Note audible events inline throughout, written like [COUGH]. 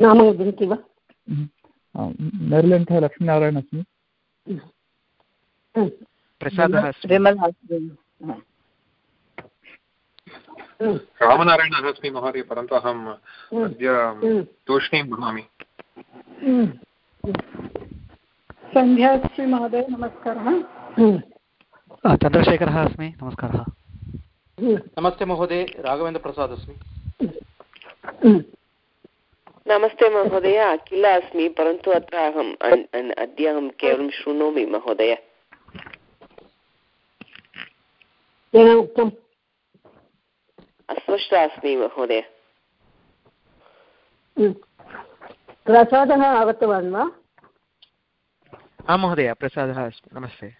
नाम वदन्ति वा? नेर्लेण्ठः लक्ष्मीनारायण अस्मि। प्रसादः रामनारायणः अस्मि महोदय परन्तु अहम् अद्य तूष्णीं भवामि। सन्ध्याश्री महोदय नमस्कारः। चन्द्रशेखरः अस्मि नमस्कारः। नमस्ते महोदय राघवेन्द्रप्रसाद् अस्मि। नमस्ते महोदय अखिल अस्मि परन्तु अत्र अहम् अद्य अहं केवलं शृणोमि महोदय। अस्पष्टा अस्मि महोदय। प्रसादः आगतवान् वा? आं महोदय प्रसादः अस्मि नमस्ते।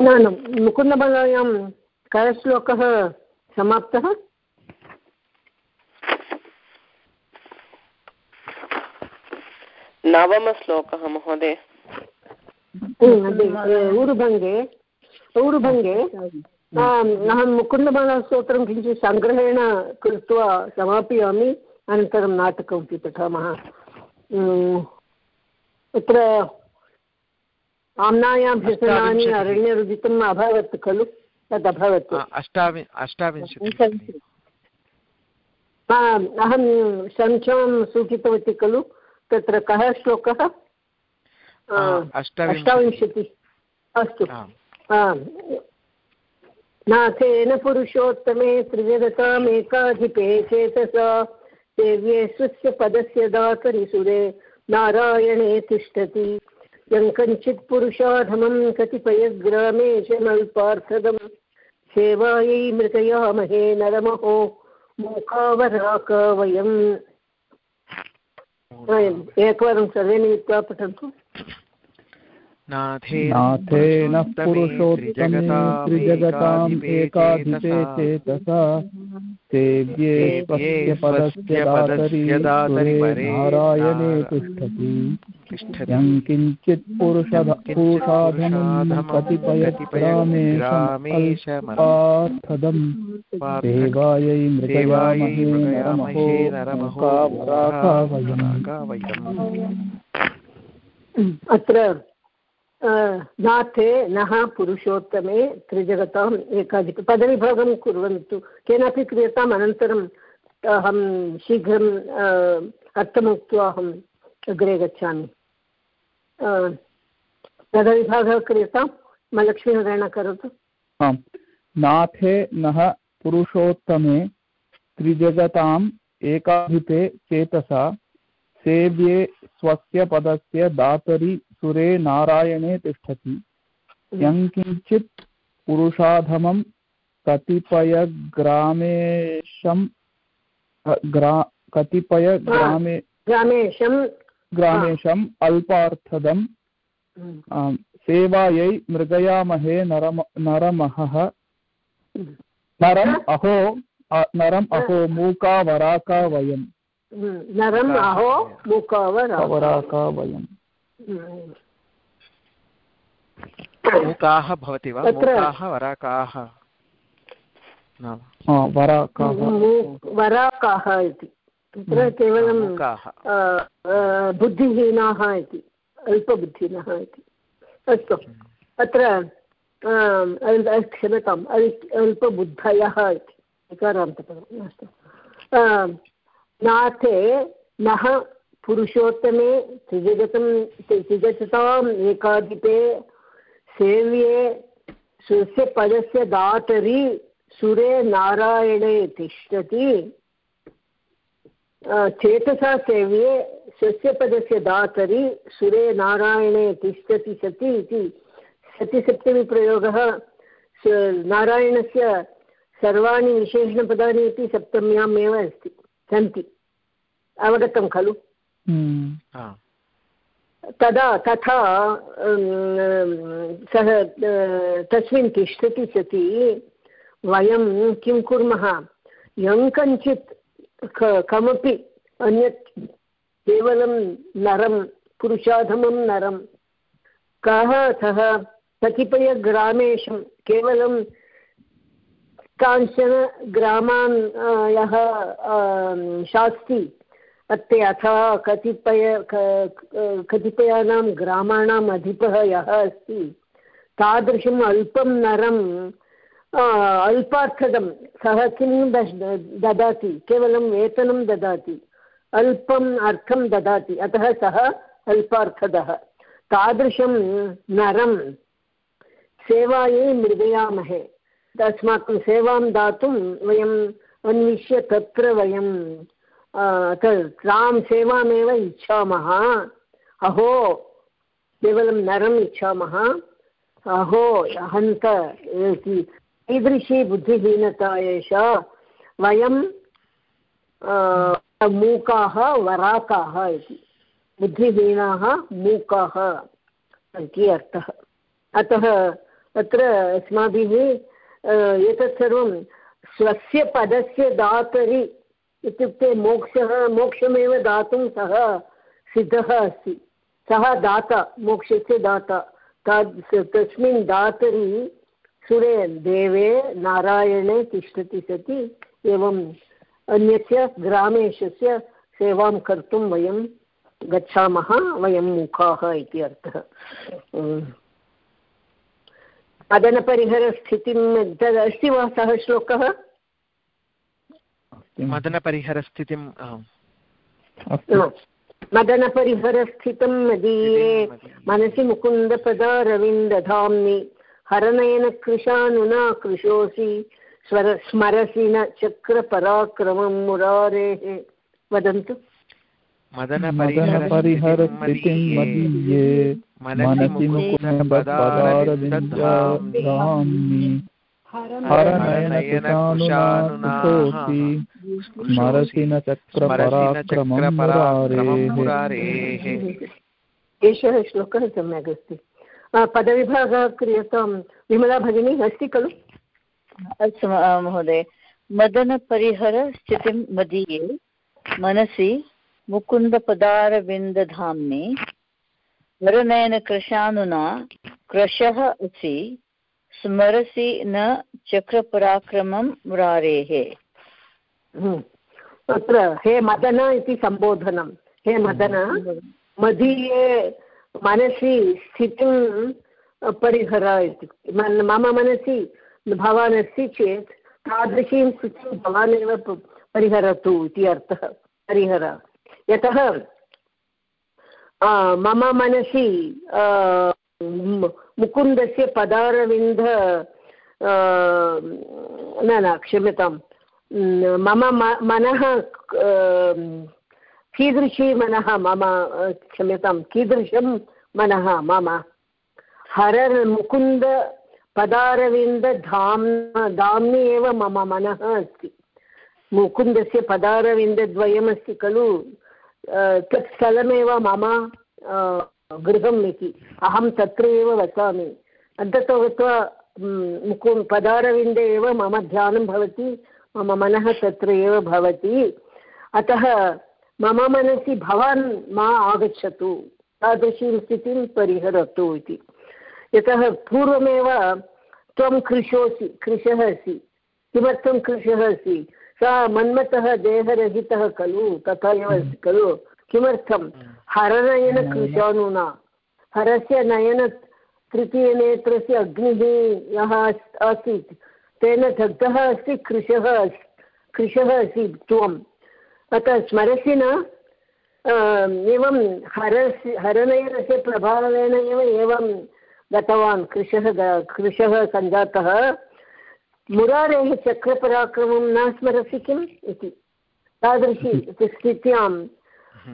न न मुकुन्दबलायां कः श्लोकः समाप्तः। नवमश्लोकः महोदय। ऊरुभङ्गे ऊरुभङ्गे अहं मुकुन्दबालस्तोत्रं किञ्चित् सङ्ग्रहेण कृत्वा समापयामि अनन्तरं नाटकमपि पठामः तत्र आम्नायाभ्यसनानि अरण्यरुदितम् अभवत् खलु। तद् अभवत्। अहं सङ्ख्यां सूचितवती खलु तत्र कः श्लोकः? अष्टाविंशति। अस्तु। नाथेन पुरुषोत्तमे त्रिजगतामेकाधिपे चेतसा सेव्ये स्वस्य पदस्य दातरिसुरे नारायणे तिष्ठति। यं कञ्चित् पुरुषाधमं कतिपयग्रामेशमल्पार्थदं सेवायै मृतयामहे नरमहो मूकावराक वयम्। एकवारं सर्वे मिलित्वा पठन्तु। नाथेन पुरुषोत्तमे त्रिजगताम् एकाधिपे चेतसा। सेव्ये स्वस्य पदस्य दातरि नारायणे तिष्ठति। यं किञ्चित् सेवायै मृगयामहे नरमहो अत्र नाथे नः पुरुषोत्तमे त्रिजगताम् एकाधिक पदविभागं कुर्वन्तु केनापि क्रियताम् अनन्तरम् अहं शीघ्रम् अर्थमुक्त्वा अहम् अग्रे गच्छामि पदविभागः क्रियतां लक्ष्मीनारायण करोतु आम् नाथे नः पुरुषोत्तमे त्रिजगताम् एकाधिपे चेतसा सेव्ये स्वस्य पदस्य दातरि सुरे नारायणे तिष्ठति। यं किञ्चित् पुरुषाधमं कतिपयग्रामेशं ग्रा कतिपयग्रामे ग्रामेशं। ग्रामेशम् अल्पार्थदं सेवायै मृगयामहे नरम नरमहः। नरम् अहो नरम् अहो मूकावराका वयम्। नरम् अहो मूकावराका वयम्। मूकाः भवति वा? मूकाः वराकाः? वराकाः। इति। तत्र केवलं बुद्धिहीनाः इति। अल्पबुद्धिनः इति। अस्तु। अत्र क्षम्यताम् अल्पबुद्धयः इति। विकारान्तपदम् अस्तु। नाथे नः पुरुषोत्तमे त्रिजगतं त्रिजगताम् एकाधिपे सेव्ये स्वस्य पदस्य दातरि सुरे नारायणे तिष्ठति। चेतसा सेव्ये स्वस्य पदस्य दातरि सुरे नारायणे तिष्ठति सति इति। सत्यसप्तमीप्रयोगः नारायणस्य सर्वाणि विशेषणपदानि अपि सप्तम्याम् एव अस्ति, सन्ति। अवगतं खलु। तदा तथा सः तस्मिन् तिष्ठति सति वयं किं कुर्मः? यं कञ्चित् कमपि अन्यत् केवलं नरं पुरुषाधमं नरं कः सः कतिपयग्रामेषु केवलं कांश्चन ग्रामान् यः शास्ति अत्ते अथवा कतिपय कतिपयानां ग्रामाणाम् अधिपः यः अस्ति, तादृशम् अल्पं नरम् अल्पार्थदं सः किं ददाति? केवलं वेतनं ददाति, अल्पम् अर्थं ददाति, अतः सः अल्पार्थदः। तादृशं नरं सेवायै मृगयामहे अस्माकं सेवां दातुं वयम् अन्विष्य तत्र वयं तां सेवामेव इच्छामः। अहो, केवलं नरम् इच्छामः। अहो, हन्त कीदृशी बुद्धिहीनता एषा। वयं मूकाः, वराकाः इति। बुद्धिहीनाः, मूकाः इति अर्थः। अतः, अत्र अस्माभिः एतत् सर्वं स्वस्य पदस्य दातरि इत्युक्ते मोक्षः, मोक्षमेव दातुं सः सिद्धः अस्ति। सः दाता, मोक्षस्य दाता। तद् तस्मिन् दातरि सुरे देवे नारायणे तिष्ठति सति एवम् अन्यस्य ग्रामेशस्य सेवां कर्तुं वयं गच्छामः, वयं मुखाः इति अर्थः। मदनपरिहरस्थितिं तद् अस्ति वा सः श्लोकः? मदनपरिहरस्थितिं मदनपरिहरस्थितं मदीये मनसि मुकुन्दपदारविन्दधाम्नि हरनयनकृशानुना कृशोऽसि स्वर स्मरसि न चक्रपराक्रमं मुरारेः। वदन्तु। मदनपरिहरस्थितिं मदीये मनसि मुकुन्दपदारविन्दाम्नि हरनयनकुशानुनाथोऽसि स्मरसि न चक्रपराक्रमं मुरारेः। एषः श्लोकः सम्यक् अस्ति। पदविभागः क्रियतां विमला भगिनी अस्ति खलु? अस्तु महोदय। मदनपरिहर स्थितिं मदीये मनसि मुकुन्दपदारविन्दधाम्नि। वरनयनकृशानुना क्रशः असि स्मरसि न चक्रपराक्रमं मुरारेः तत्र हे मदन इति सम्बोधनं। हे मदन मदीये मनसि स्थितिं परिहर इति। मम मनसि भवान् अस्ति चेत् तादृशीं स्थितिं भवान् एव परिहरतु इति अर्थः। परिहर। यतः मम मनसि मुकुन्दस्य पदारविन्द न न क्षम्यतां मम मनः कीदृशी मनः मम क्षम्यतां कीदृशं मनः मम? हरर्, मुकुन्द पदारविन्दधाम् धाम्नि एव मम मनः अस्ति। मुकुन्दस्य पदारविन्दद्वयमस्ति खलु। तत् स्थलमेव मम गृहम् इति। अहं तत्र एव वसामि। अन्ततो गत्वा मुकु पदारविन्दे एव मम ध्यानं भवति, मम मनः तत्र एव भवति। अतः मम मनसि, भवान् मा आगच्छतु, तादृशीं स्थितिं परिहरतु इति। यतः पूर्वमेव त्वं कृशोऽसि कृशः असि। किमर्थं कृशः असि? सः मन्मथः, देहरहितः खलु, तथा एव अस्ति खलु। किमर्थं हरनयनकृशानुना हरस्य नयन तृतीयनेत्रस्य अग्निः यः आसीत्। तेन दग्धः अस्ति कृशः कृशः असि त्वम्। अतः स्मरसि न एवं हरस्य हरनयनस्य प्रभावेन एव एवं गतवान् कृशः कृशः सञ्जातः। मुरारेः चक्रपराक्रमं न स्मरसि किम् इति। तादृशी [LAUGHS] स्थित्यां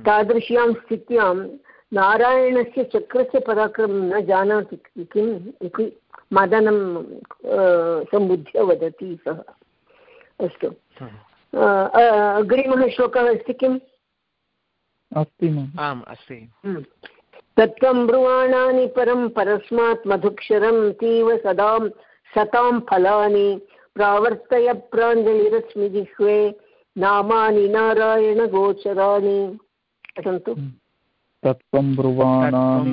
तादृश्यां स्थित्यां नारायणस्य चक्रस्य पराक्रमं न जानाति किम् इति मदनं सम्बुद्ध्य वदति सः। अस्तु। अग्रिमः श्लोकः अस्ति किम्? अस्ति आम् अस्ति। तत्त्वं ब्रुवाणानि परं परस्मात् मधुक्षरं तीव सदां सतां फलानि प्रावर्तय प्राञ्जलिरस्मि जिह्वे नामानि नारायणगोचराणि। पठन्तु। तत्त्वं ब्रुवाणानि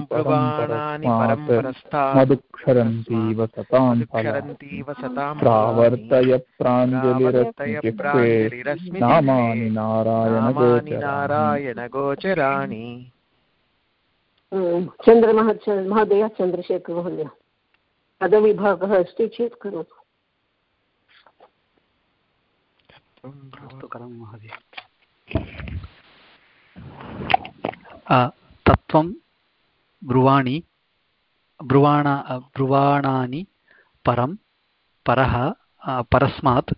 मधुक्षरन्तीव सतां प्रावर्तय प्राञ्जलिरस्मि नामानि नारायणगोचराणि चन्द्रमः महोदय चन्द्रशेखरमहोदय पदविभागः अस्ति चेत् करोतु। तत्त्वं ब्रुवाणि ब्रुवाण ब्रुवाणानि परं परः परस्मात्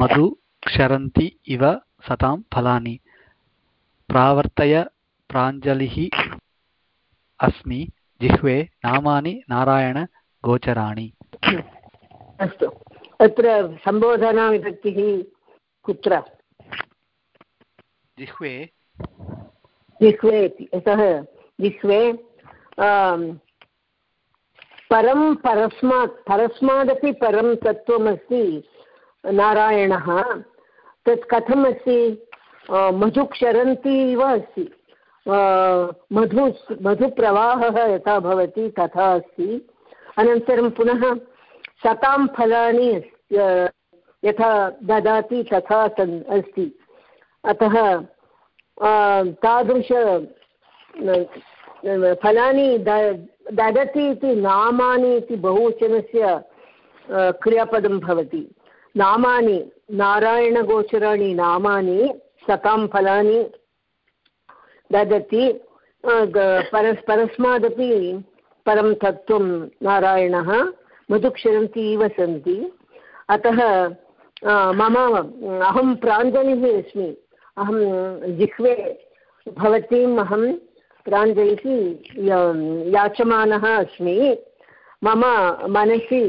मधु क्षरन्ति इव सतां फलानि प्रावर्तय प्राञ्जलिः अस्मि जिह्वे नामानि नारायणगोचराणि अस्तु। अत्र सम्बोधनाविभक्तिः कुत्र? जिह्वे जिह्वे इति। यतः जिह्वे परं परस्मात्, परस्मादपि परं तत्त्वमस्ति नारायणः। तत् कथमस्ति? मधुक्षरन्ती इव अस्ति। मधु, मधुप्रवाहः यथा भवति तथा अस्ति। अनन्तरं पुनः शतां फलानि यथा ददाति तथा अस्ति। अतः तादृश फलानि ददति इति नामानि इति बहुवचनस्य क्रियापदं भवति। नामानि, नारायणगोचराणि नामानि, सतां फलानि ददति। परस्, परस्मादपि परं तत्त्वं नारायणः मधुक्षरन्ति इव सन्ति। अतः मम, अहं प्राञ्जलिः अस्मि। अहं जिह्वे भवतीम् अहं प्राञ्जलिः याचमानः अस्मि। मम मनसि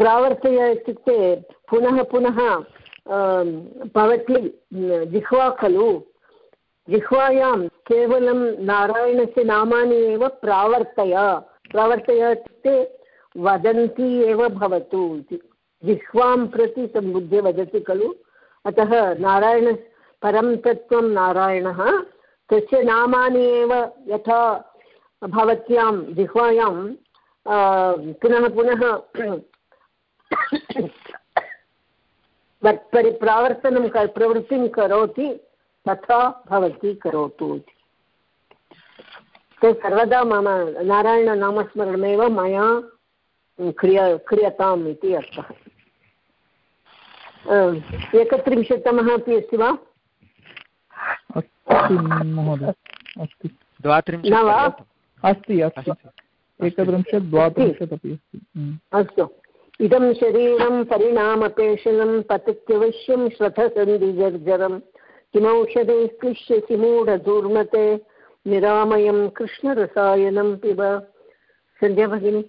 प्रावर्तय इत्युक्ते पुनः पुनः भवती जिह्वा खलु। जिह्वायां केवलं नारायणस्य नामानि एव प्रावर्तय। प्रावर्तय इत्युक्ते वदन्ती एव भवतु इति। जिह्वां प्रति सम्बुद्ध्य वदति खलु। अतः नारायण, परं तत्त्वं नारायणः, तस्य नामानि एव यथा भवत्यां जिह्वायां पुनः पुनः परिप्रावर्तनं प्रवृत्तिं करोति, तथा भवती करोतु इति। ते सर्वदा मम नारायणनामस्मरणमेव मया क्रिय, क्रियताम् इति अर्थः। एकत्रिंशत्तमः अपि अस्ति वा? न वा? अस्ति अस्ति। एकत्रिंशत् द्वात्रिंशत् अपि अस्ति। अस्तु। इदं शरीरं परिणामपेशनं पतत्यवश्यं श्रथसन्धिजर्जरं। किमौषधैः क्लिश्यसि मूढदुर्मते निरामयं कृष्णरसायनं पिब। सन्ध्या भगिनि।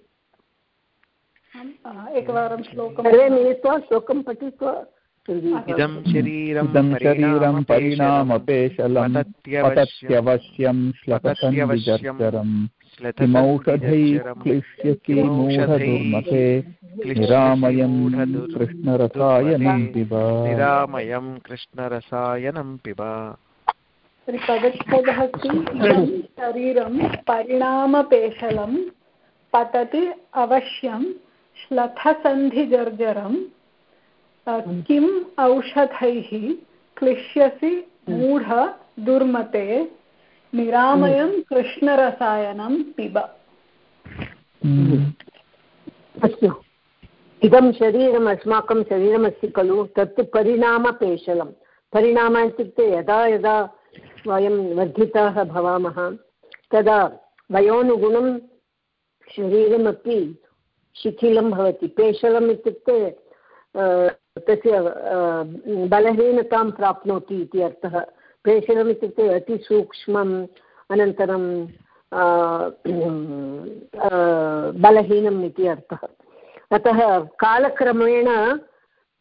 एकवारं श्लोकं सर्वे मिलित्वा श्लोकं पठित्वा इदं शरीरं शरीरं परिणामपेशलं पतत्यवश्यं श्लपसन्धिजर्जरम् किमौषधैः क्लिश्यसि मूढदुर्मते निरामयं कृष्णरसायनं पिब। निरामयं कृष्णरसायनं पिब। तर्हि पदच्छेदः शरीरं परिणामपेशलं पतति अवश्यं श्लथसन्धिजर्जरं किम् औषधैः क्लिश्यसि मूढ दुर्मते निरामयं कृष्णरसायनं पिब। अस्तु। इदं शरीरम् अस्माकं शरीरमस्ति खलु तत् परिणामपेशलं परिणाम इत्युक्ते यदा यदा वयं वर्धिताः भवामः तदा वयोनुगुणं शरीरमपि शिथिलं भवति। पेशलम् इत्युक्ते तस्य बलहीनतां प्राप्नोति इति अर्थः। प्रेषणम् इत्युक्ते अतिसूक्ष्मम्, अनन्तरं बलहीनम् इति अर्थः। अतः कालक्रमेण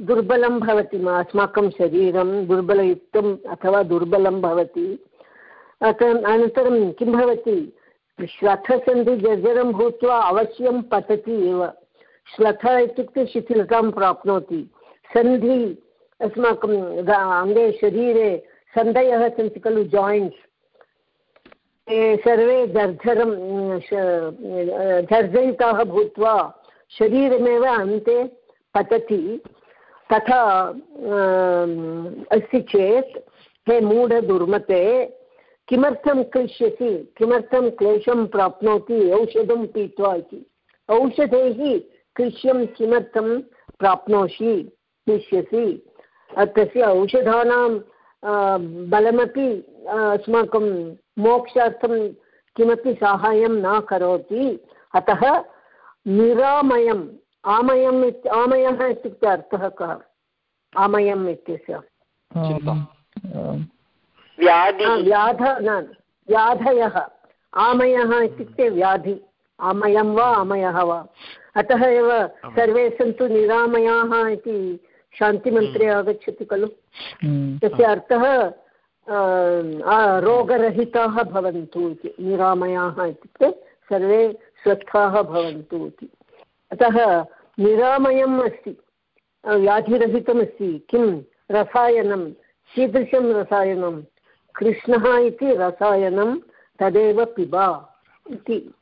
दुर्बलं भवति अस्माकं शरीरं, दुर्बलयुक्तम् अथवा दुर्बलं भवति। अत, अनन्तरं किं भवति? श्लथसन्धिजर्जरं भूत्वा अवश्यं पतति एव। श्लथ इत्युक्ते शिथिलतां प्राप्नोति। सन्धि अस्माकम् अङ्गे शरीरे सन्धयः सन्ति खलु जायिण्ट्स् ते सर्वे जर्जरं जर्जरिताः भूत्वा शरीरमेव अन्ते पतति। तथा अस्ति चेत् हे मूढदुर्मते किमर्थं क्लिश्यसि? किमर्थं क्लेशं प्राप्नोति? औषधं पीत्वा इति। औषधैः क्लिश्यं किमर्थं प्राप्नोषि? क्लिश्यसि। तस्य औषधानां बलमपि अस्माकं मोक्षार्थं किमपि साहाय्यं न करोति। अतः निरामयम्, आमयम् इत्, आमयः इत्युक्ते अर्थः कः? आमयम् इत्यस्य व्याध। न व्याधयः। आमयः इत्युक्ते व्याधि। आमयं वा आमयः वा। अतः एव सर्वे सन्तु निरामयाः इति शान्तिमन्त्रे हम्म। आगच्छति खलु। हम्म। तस्य अर्थः रोगरहिताः भवन्तु इति। निरामयाः इत्युक्ते सर्वे स्वस्थाः भवन्तु इति। अतः निरामयम् अस्ति व्याधिरहितमस्ति किं? रसायनं कीदृशं रसायनं कृष्णः इति रसायनं तदेव पिबा इति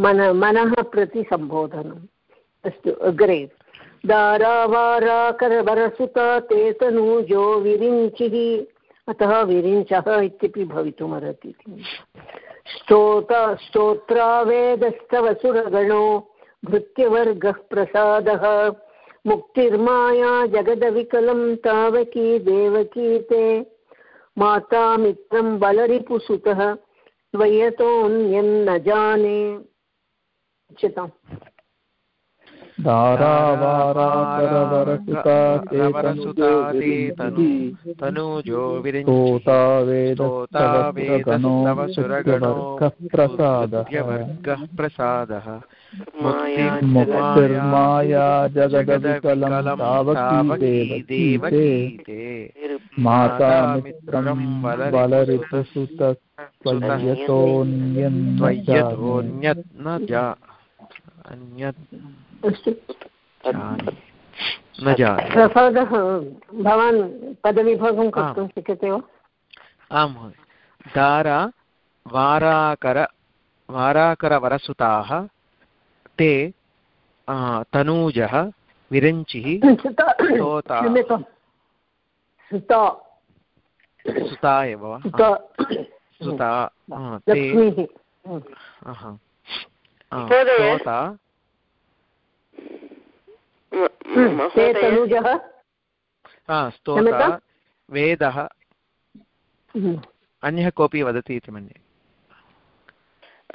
मन, मनः प्रति सम्बोधनम्। अस्तु, अग्रे। दारावाराकरवरसुता ते तनूजो विरिञ्चिः। अतः विरिञ्चः इत्यपि भवितुमर्हति। स्तोत, स्तोत्रावेदस्तवसुरगणो भृत्यवर्गः प्रसादः। मुक्तिर्माया जगदविकलं तावकी देवकी ते माता मित्रं बलरिपुसुतः त्वयतोऽन्यं न जाने। उच्यताम्। तनूजो विरिञ्चोतावेदस्तवसुरगणो प्रसादः मुक्तिर्माया जगदविकलं तावकी देवकी माता मित्रं बलरितसुतत्वयतोऽन्यत् न जा अन्यत् प्रसादः भवान् पदविभागं कर्तुं शक्यते वा? आं महोदय। दारा वाराकर वाराकरवरसुताः ते तनूजः विरञ्चिः सुता एव वा? सुता। ते स्तोता स्तोता वेदः। हम्म। अन्यः कोऽपि वदति इति मन्ये।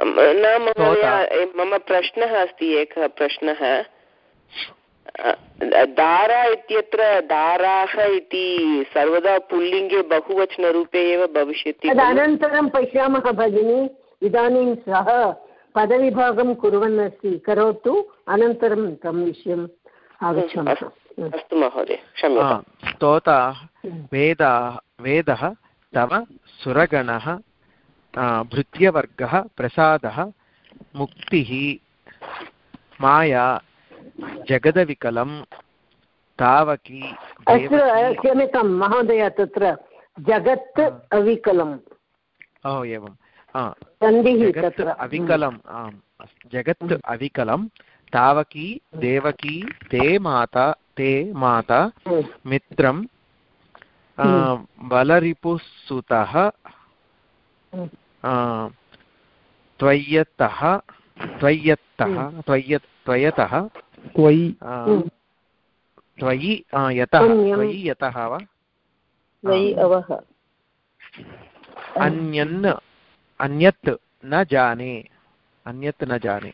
न महोदय मम प्रश्नः अस्ति एकः प्रश्नः। दारा इत्यत्र दाराः इति सर्वदा पुल्लिङ्गे बहुवचनरूपे एव भविष्यति तदनन्तरं पश्यामः भगिनि इदानीं सः पदविभागं कुर्वन् अस्ति करोतु अनन्तरं तं विषयम् आगच्छामः। अस्तु महोदय स्तोता वेदा वेदः तव सुरगणः भृत्यवर्गः प्रसादः मुक्तिः माया जगदविकलं तावकी क्षम्यतां महोदय तत्र जगत् अविकलम्। ओ एवं। जगत् अविकलम् आम् जगत् अविकलं तावकी देवकी ते माता ते माता मित्रं बलरिपुसुतः त्वय्यतः त्वय्यतः त्वय्य त्वयतः त्वयि। यतः त्वयि यतः वा? अन्यन् अन्यत् न जाने। अन्यत् न जाने।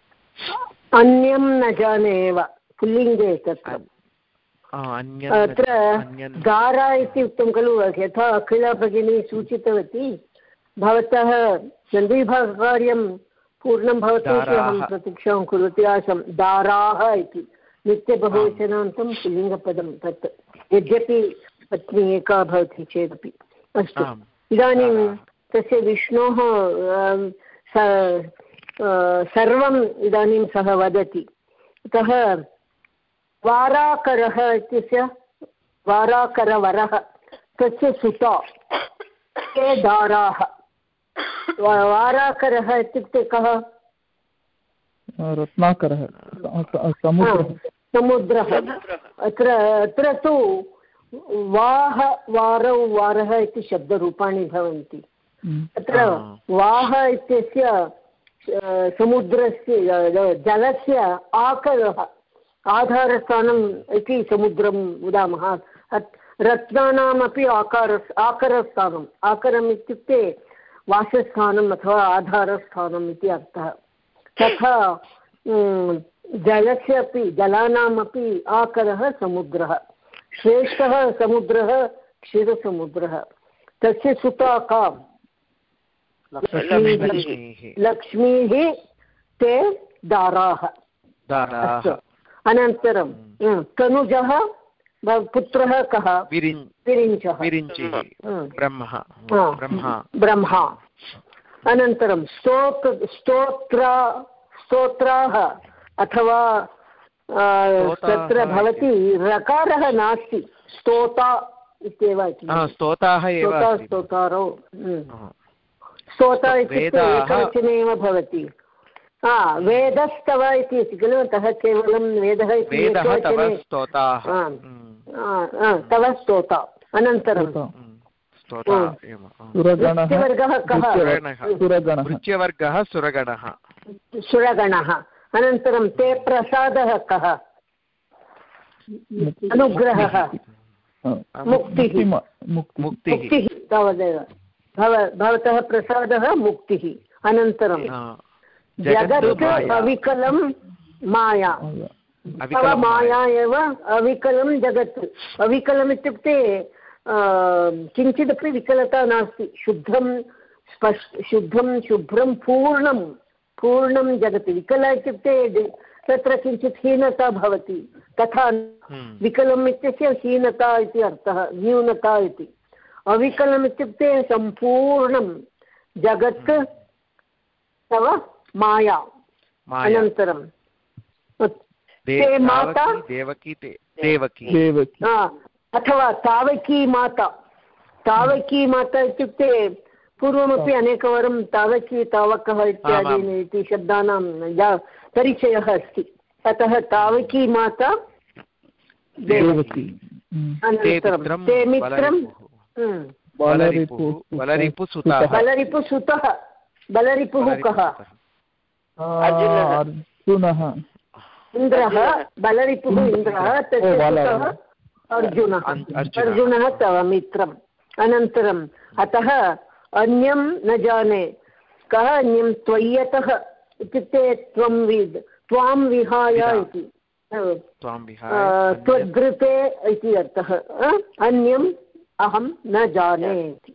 अन्यं न जाने एव। पुल्लिङ्गे अत्र गारा इति उक्तं खलु यथा अखिला भगिनी सूचितवती भवतः सन्धिभागकार्यं पूर्णं भवति इति अहं प्रतीक्षां कुर्वती आसं दाराः इति। नित्यबहुवचनान्तं पुल्लिङ्गपदं तत्। यद्यपि पत्नी एका भवति चेदपि। अस्तु। इदानीं तस्य विष्णोः सर्वम् इदानीं सः वदति। अतः वाराकरः इत्यस्य वाराकरवरः तस्य सुता के दाराः। वाराकरः इत्युक्ते कः? रत्नाकरः समुद्रः। अत्र अत्र तु वाह वारौ वारः इति शब्दरूपाणि भवन्ति। अत्र वाह इत्यस्य समुद्रस्य जलस्य आकरः आधारस्थानम् इति समुद्रं वदामः। रत्नानामपि आकार आकरस्थानम् आकरम् इत्युक्ते वासस्थानम् अथवा आधारस्थानम् इति अर्थः। तथा जलस्य अपि जलानामपि आकरः समुद्रः। श्रेष्ठः समुद्रः क्षीरसमुद्रः। तस्य सुता का लक्ष्मीः ते दाराः। अनन्तरं हम्म। तनुजः पुत्रः कः? विरिञ्चः। ब्रह्मा। अनन्तरं स्तोत् स्तोत्र स्तोत्राः अथवा तत्र भवति रकारः नास्ति। स्तोता इत्येव स्तोताः स्तोतारौ। हम्म। स्तोता इत्युक्ते एकवचने एव भवति. हा वेदस्तव इति अस्ति खलु अतः केवलं वेदः इति तव स्तोता। अनन्तरं कः? वृत्यवर्गः सुरगणः। सुरगणः। अनन्तरं ते प्रसादः कः? अनुग्रहः। मुक्तिः। मुक्तिः तावदेव। भव भवतः प्रसादः मुक्तिः अनन्तरं जगत् अविकलं माया। माया एव अविकलं जगत्। अविकलम् इत्युक्ते किञ्चिदपि विकलता नास्ति। शुद्धं स्पष् शुद्धं शुभ्रं पूर्णं पूर्णं जगति। विकल इत्युक्ते तत्र किञ्चित् हीनता भवति। तथा हम्म। विकलम् इत्यस्य हीनता इति अर्थः न्यूनता इति। अविकलम् इत्युक्ते सम्पूर्णं जगत् तव माया अनन्तरं। माता अथवा तावकी माता। तावकी माता इत्युक्ते पूर्वमपि अनेकवारं तावकी तावकः इत्यादीनि इति शब्दानां परिचयः अस्ति। अतः तावकी माता देवकी। अनन्तरं ते मित्रं बलरिपुसुतः बलरिपुः कः अर्जुनः इन्द्रः बलरिपुः इन्द्रः। तस्य अर्जुनः। अर्जुनः। तव मित्रम्। अनन्तरम् अतः अन्यं न जाने। कः अन्यं त्वय्यतः? इत्युक्ते त्वं विद् त्वां विहाय इति। त्वद्गृते इति अर्थः। अन्यम् अहं न जाने इति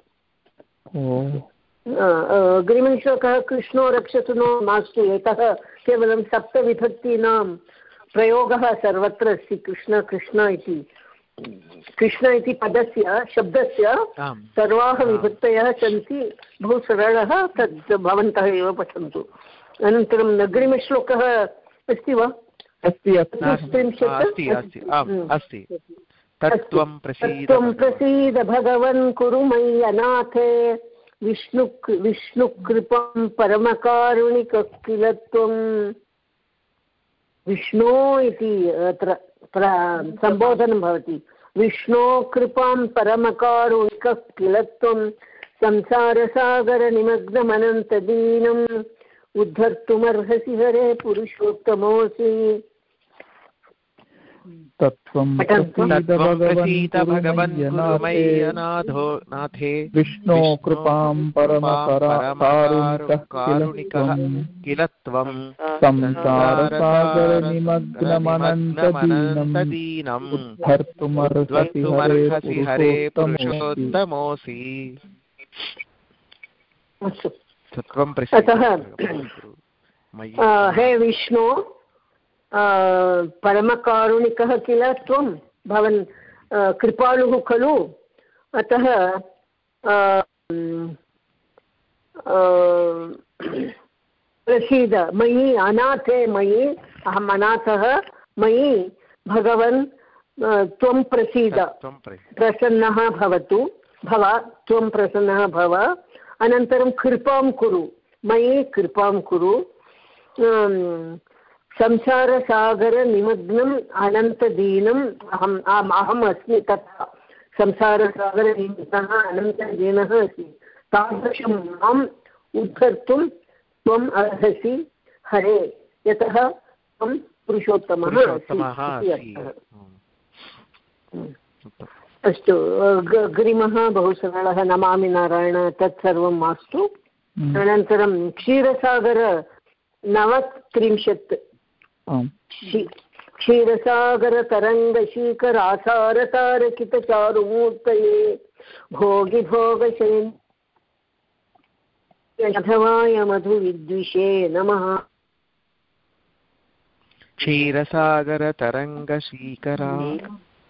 अग्रिमश्लोकः कृष्णो रक्षतु नो मास्तु एतः केवलं सप्तविभक्तीनां प्रयोगः सर्वत्र अस्ति कृष्ण कृष्ण इति। कृष्ण इति पदस्य शब्दस्य सर्वाः विभक्तयः सन्ति बहु सरलः तत् भवन्तः एव पठन्तु। अनन्तरम् अग्रिमश्लोकः अस्ति वा? अस्ति। अस्ति। तत्त्वं प्रसीद भगवन्। कुरु मयि अनाथे विष्णु विष्णुकृपं परमकारुणिक किल त्वं विष्णो इति अत्र सम्बोधनं भवति। विष्णो कृपां परमकारुणिकः किल त्वं संसारसागरनिमग्नमनन्तदीनम् उद्धर्तुमर्हसि हरे पुरुषोत्तमोऽसि। तत्त्वं विष्णो कृपां किल त्वं संसारसागरनिमग्नमनन्तदीनम्। उद्धर्तुमर्हसि हरे पुरुषोत्तमोऽसि। अस्तु अतः हे विष्णु परमकारुणिकः किल त्वं भवन् कृपालुः खलु अतः प्रसीद मयि अनाथे मयि अहम् अनाथः मयि भगवन् त्वं प्रसीद प्रसन्नः भवतु भव त्वं प्रसन्नः भव अनन्तरं कृपां कुरु मयि कृपां कुरु संसारसागरनिमग्नम् अनन्तदीनम् अहम् अहम् अस्मि तथा। संसारसागरनिमग्नः अनन्तदीनः अस्मि। तादृशं माम् उद्धर्तुं त्वम् अर्हसि। हरे यतः त्वं पुरुषोत्तमः अस्तु अग्रिमः बहु सरलः नमामि नारायण तत्सर्वं मास्तु। अनन्तरं क्षीरसागर नवत्रिंशत्। क्षीरसागरतरङ्गशीकरासारतारकितचारुमूर्तये भोगि अथवाय मधुविद्विषे नमः। क्षीरसागरतरङ्गशीकरा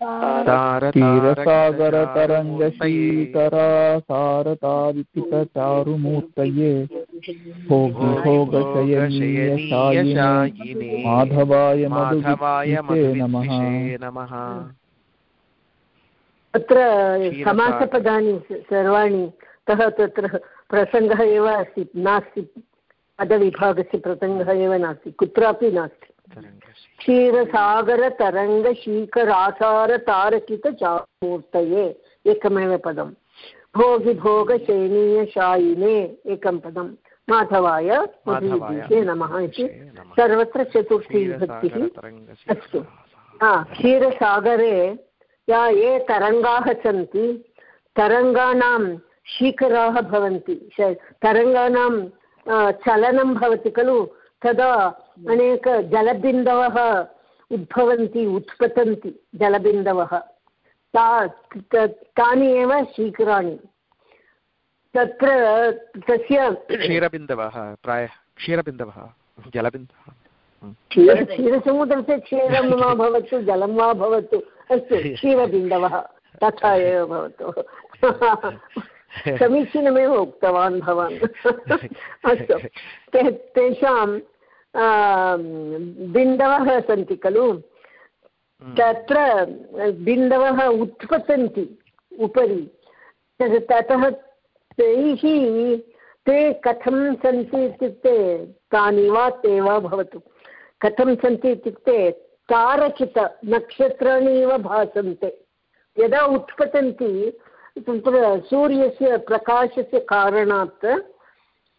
क्षीरसागरतरङ्गशीकरासारतादितिकचारुमूर्तये भोगिभोगशयनीयशायिने माधवाय मधुविद्विषे नमः। तत्र समासपदानि सर्वाणि अतः तत्र प्रसङ्गः एव अस्ति नास्ति। पदविभागस्य प्रसङ्गः एव नास्ति कुत्रापि नास्ति। क्षीरसागरतरङ्गशीकरासारतारकितचामूर्तये एकमेव पदं भोगिभोगशयनीयशायिने एकं पदं माधवाय मधुविद्युषे नमः इति। सर्वत्र चतुर्थी विभक्तिः अस्तु। क्षीरसागरे या ये तरङ्गाः सन्ति तरङ्गाणां शीकराः भवन्ति। तरङ्गाणां चलनं भवति खलु तदा अनेकजलबिन्दवः उद्भवन्ति उत्पतन्ति जलबिन्दवः। ता तानि एव शीकराणि तत्र तस्य क्षीरबिन्दवः प्रायः क्षीरबिन्दवः जलबिन्दवः। क्षीर क्षीरसमुद्रस्य क्षीरं वा [LAUGHS] भवतु जलं वा भवतु अस्तु [LAUGHS] क्षीरबिन्दवः तथा एव भवतु। [LAUGHS] समीचीनमेव उक्तवान् भवान्। अस्तु ते तेषां बिन्दवः सन्ति खलु? तत्र बिन्दवः उत्पतन्ति उपरि। ततः तैः ते कथं सन्ति इत्युक्ते तानि वा ते वा भवतु। कथं सन्ति इत्युक्ते तारकितनक्षत्राणि इव भासन्ते। यदा उत्पतन्ति तत्र सूर्यस्य प्रकाशस्य कारणात्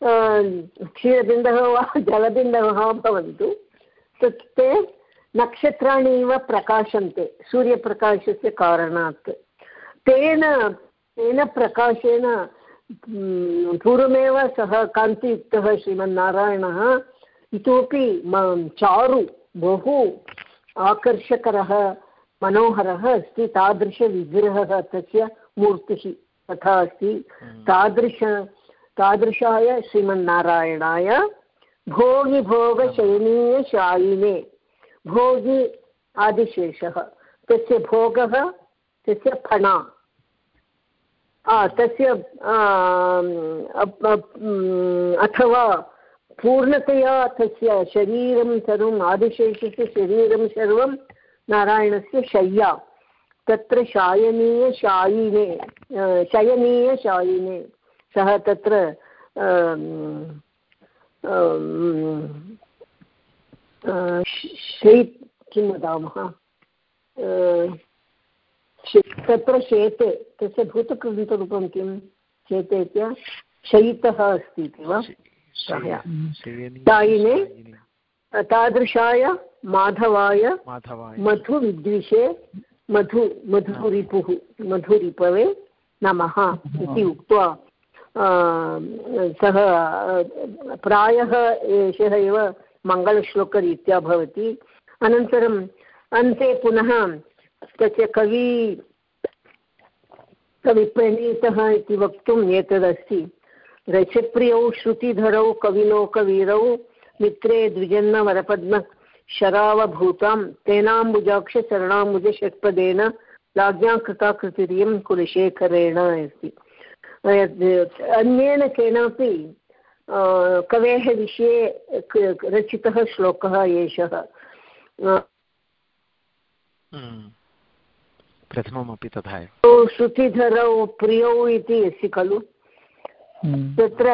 क्षीरबिन्दः वा जलबिन्दवः वा भवन्तु तत् ते नक्षत्राणि इव प्रकाशन्ते सूर्यप्रकाशस्य कारणात् तेन तेन प्रकाशेन पूर्वमेव सः कान्तियुक्तः श्रीमन्नारायणः इतोपि चारु बहु आकर्षकरः मनोहरः अस्ति तादृशविग्रहः तस्य मूर्तिः तथा अस्ति तादृश तादृशाय श्रीमन्नारायणाय भोगिभोगशयनीयशायिने भोगि आदिशेषः। तस्य भोगः, तस्य फणा। तस्य अथवा पूर्णतया तस्य शरीरं सर्वम्, आदिशेषस्य शरीरं सर्वं नारायणस्य शय्या। तत्र शायनीयशायिने शयनीयशायिने सः तत्र शै किं वदामः? तत्र शेते तस्य भूतकृन्तरूपं किं? शेते इत्य शयितः अस्ति इति वा? शायिने तादृशाय माधवाय मधुविद्विषे मधु मधुरिपुः मधुरिपवे नमः इति उक्त्वा सः प्रायः एषः एव मङ्गलश्लोकरीत्या भवति। अनन्तरम् अन्ते पुनः तस्य कवि, कविप्रणीतः इति वक्तुम् एतदस्ति। रचप्रियौ श्रुतिधरौ, कविलोकवीरौ, मित्रे, द्विजन्नवरपद्म, शरावभूतां, तेनाम्बुजाक्ष शरणाम्बुजषट्पदेन राज्ञाकृता कृतिरियं कुलशेखरेण अस्ति अन्येन केनापि कवेः विषये रचितः श्लोकः एषः। हम्म। प्रथममपि तथा श्रुतिधरौ प्रियौ इति अस्ति खलु? हम्म। तत्र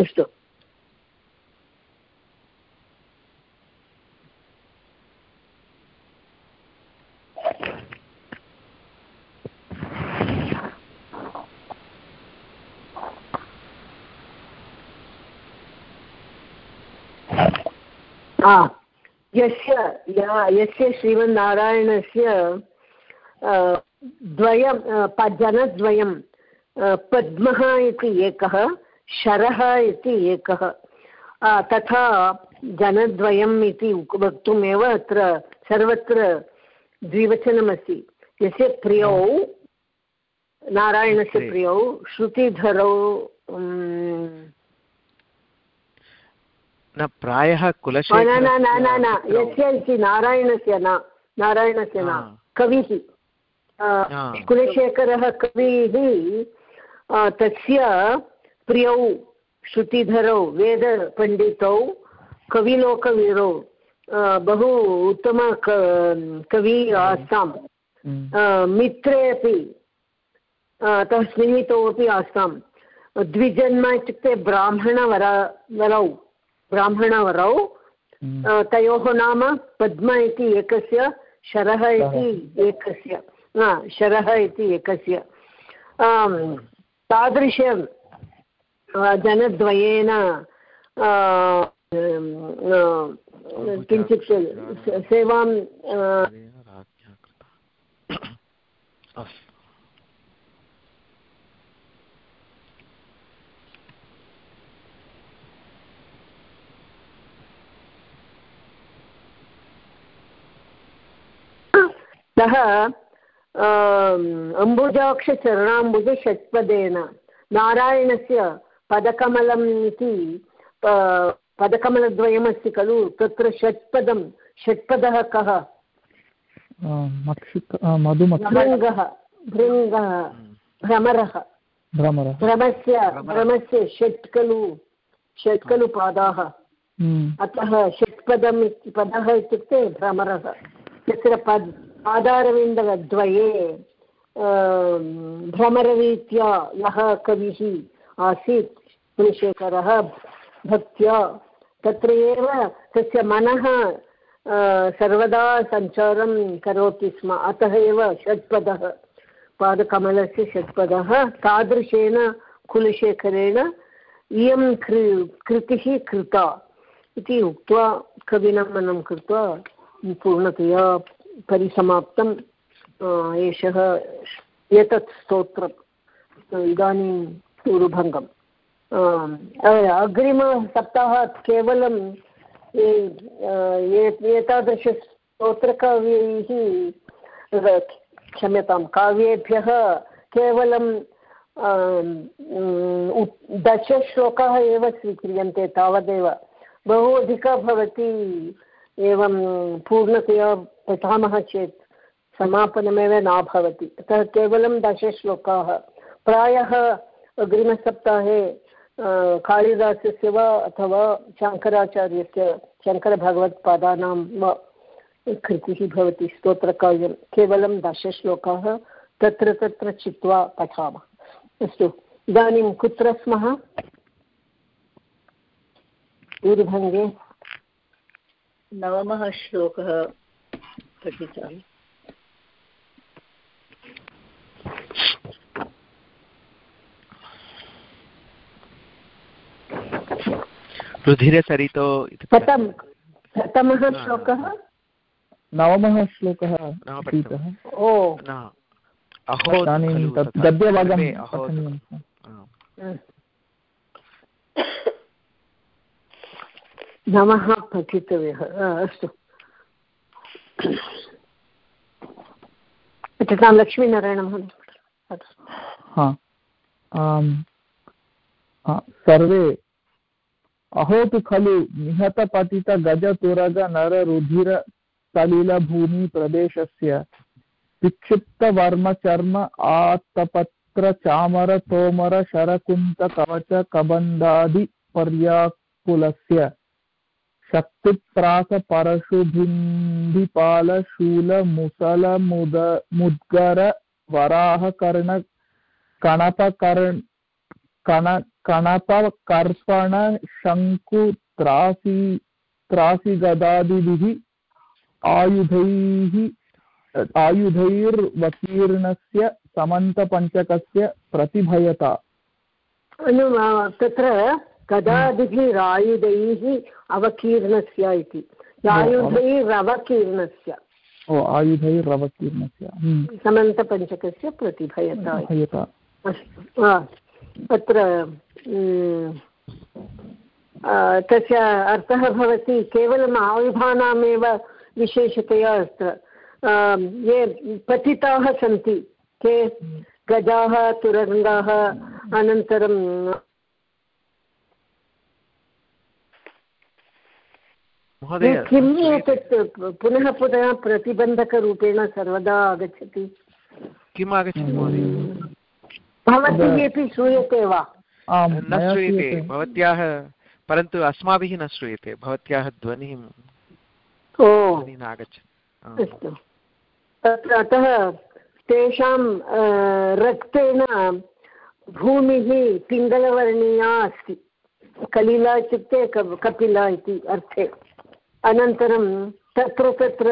अस्तु। यस्य यस्य श्रीमन्नारायणस्य द्वयं जनद्वयं पद्मः इति एकः शरः इति एकः तथा जनद्वयम् इति वक्तुमेव अत्र सर्वत्र द्विवचनमस्ति। यस्य प्रियौ नारायणस्य प्रियौ श्रुतिधरौ न प्रायः कुलशेखर न न न न यस्य इति नारायणस्य न नारायणस्य न. कविः। कुलशेखरः कविः तस्य प्रियौ श्रुतिधरौ वेदपण्डितौ कविलोकवीरौ बहु उत्तम कवि आस्तां मित्रे अपि अतः स्नेहितौ अपि आस्तां द्विजन्म इत्युक्ते ब्राह्मणवर वरौ। ब्राह्मणवरौ हम्म। तयोः नाम पद्म इति एकस्य शरः इति एकस्य शरः इति एकस्य। तादृश जनद्वयेन किञ्चित् सेवां [COUGHS] सः अम्बुजाक्षचरणाम्बुज षट्पदेन नारायणस्य पदकमलम् इति पदकमलद्वयमस्ति खलु तत्र षट्पदं षट्पदः कः? भृङ्गः भृङ्गः भ्रमरः। भ्रमस्य भ्रमस्य षट् खलु षट् खलु पादाः। हम्म। अतः षट्पदम् पदः इत्युक्ते भ्रमरः। तत्र पद् पादारविन्दद्वये भ्रमररीत्या यः कविः आसीत्, कुलशेखरः भक्त्या तत्र एव तस्य मनः सर्वदा सञ्चारं करोति स्म। अतः एव षट्पदः पादकमलस्य षट्पदः तादृशेन कुलशेखरेण इयं कृ, कृतिः कृता इति उक्त्वा कविनमनं कृत्वा पूर्णतया परिसमाप्तं एषः एतत् स्तोत्रम् इदानीं ऊरुभङ्गम् अग्रिमसप्ताहात् केवलं एतादृशस्तोत्रकाव्यैः क्षम्यतां, काव्येभ्यः केवलं दशश्लोकाः एव स्वीक्रियन्ते तावदेव। बहु अधिकः भवति एवं पूर्णतया पठामः चेत् समापनमेव न भवति। अतः केवलं दशश्लोकाः। प्रायः अग्रिमसप्ताहे कालिदासस्य वा अथवा शङ्कराचार्यस्य, शङ्करभगवत्पादानां वा कृतिः भवति स्तोत्रकाव्यं। केवलं दशश्लोकाः तत्र तत्र चित्वा पठामः। अस्तु, इदानीं कुत्र स्मः? ऊरुभङ्गे। नवमः श्लोकः। पठिताम् रुधिरसरितो प्रथमः श्लोकः? नवमः श्लोकः नमः पठितव्यः। अस्तु। अस्तु पठतां लक्ष्मीनारायणमहोदय सर्वे अहो तु खलु निहतपतितगजतुरग नररुधिर सलिलभूमिप्रदेशस्य विक्षिप्तवर्मचर्म आत्तपत्र शरकुन्तकवच कबन्धादिपर्याकुलस्य शक्तिप्रासपरशुभिन्धिपालशूलमुसलमुद मुद्गर वराहकर्ण कणपकर्ण, कण कणपकर्पण शङ्कुत्रासि त्रासिगदादिभिः आयुधैः, आयुधैर्वकीर्णस्य समन्तपञ्चकस्य प्रतिभयता। तत्र गदादिभिरायुधैः अवकीर्णस्य इति। आयुधैरवकीर्णस्य ओ आयुधैरवकीर्णस्य। हम्म, समन्तपञ्चकस्य प्रतिभयता अस्तु अत्र तस्य अर्थः भवति केवलम् आयुधानामेव विशेषतया अत्र। ये पतिताः सन्ति के गजाः तुरङ्गाः अनन्तरं महोदय किम् एतत् पुनः पुनः प्रतिबन्धकरूपेण सर्वदा आगच्छति? किम् आगच्छति महोदय भवद्भिः अपि श्रूयते वा? न श्रूयते। भवत्याः परन्तु अस्माभिः न श्रूयते भवत्याः ध्वनिः नागच्छति। अस्तु। तत्र अतः तेषां रक्तेन भूमिः पिङ्गलवर्णीया अस्ति। कलिला इत्युक्ते कपिला इति अर्थे। अनन्तरं तत्र तत्र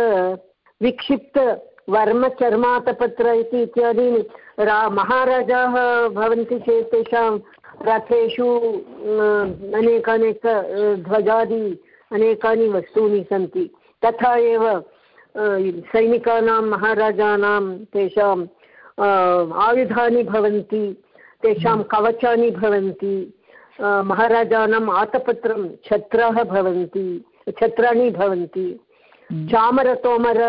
विक्षिप्तवर्मचर्मातपत्र इति इत्यादीनि रा महाराजाः भवन्ति चेत् तेषां रथेषु अनेकानेक ध्वजादि अनेकानि वस्तूनि सन्ति। तथा एव सैनिकानां महाराजानां तेषां अ, आयुधानि भवन्ति तेषां कवचानि भवन्ति महाराजानाम् आतपत्रं छत्राः भवन्ति। छत्राणि भवन्ति। चामरतोमर,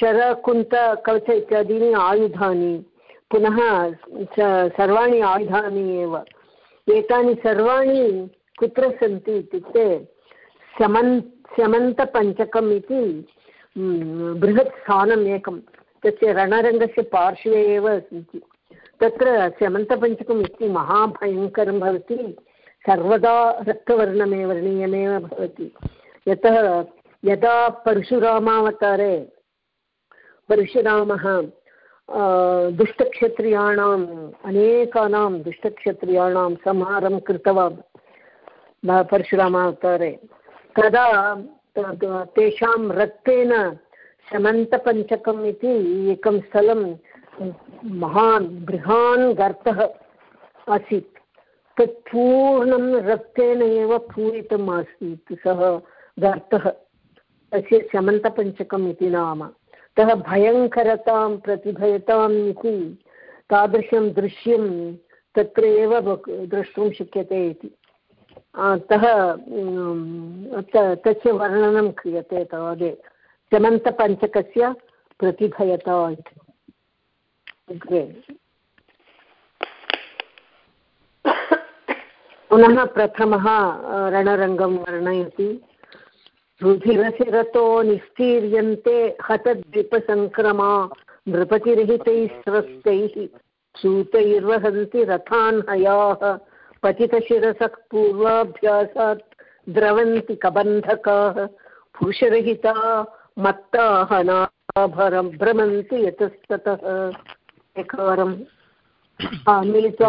शरकुन्त, कवच इत्यादीनि आयुधानि। पुनः सर्वाणि आयुधानि एव। एतानि सर्वाणि कुत्र सन्ति इत्युक्ते समन्, समन्तपञ्चकम् इति बृहत् स्थानम् एकं। तस्य रणरङ्गस्य पार्श्वे एव सन्ति तत्र समन्तपञ्चकम् इति महाभयङ्करं भवति। सर्वदा रक्तवर्णमेव वर्णीयमेव भवति। यतः, यदा परशुरामावतारे, परशुरामः दुष्टक्षत्रियाणाम्, अनेकानां दुष्टक्षत्रियाणां संहारं कृतवान् परशुरामावतारे। तदा तेषां रक्तेन शमन्तपञ्चकम् इति एकं स्थलं, महान्, बृहान् गर्तः आसीत्। तत् पूर्णं रक्तेन एव पूरितम् आसीत्। सः गर्तः तस्य शमन्तपञ्चकम् इति नाम। अतः भयङ्करतां प्रतिभयताम् इति तादृशं दृश्यं तत्र एव द्रष्टुं शक्यते इति। अतः तस्य वर्णनं क्रियते तावदेव शमन्तपञ्चकस्य प्रतिभयता इति। अग्रे। पुनः प्रथमः रणरङ्गं वर्णयति। रुधिरशिरतो निस्तीर्यन्ते हतद्विपसङ्क्रमा नृपतिरहितैः स्रस्तैः सूतैर्वहन्ति रथान् हयाः पतितशिरसः पूर्वाभ्यासात् द्रवन्ति कबन्धकाः पुरुषरहिता मत्ताः नाभरं भ्रमन्ति यतस्ततः। एकवारं [COUGHS] मिलित्वा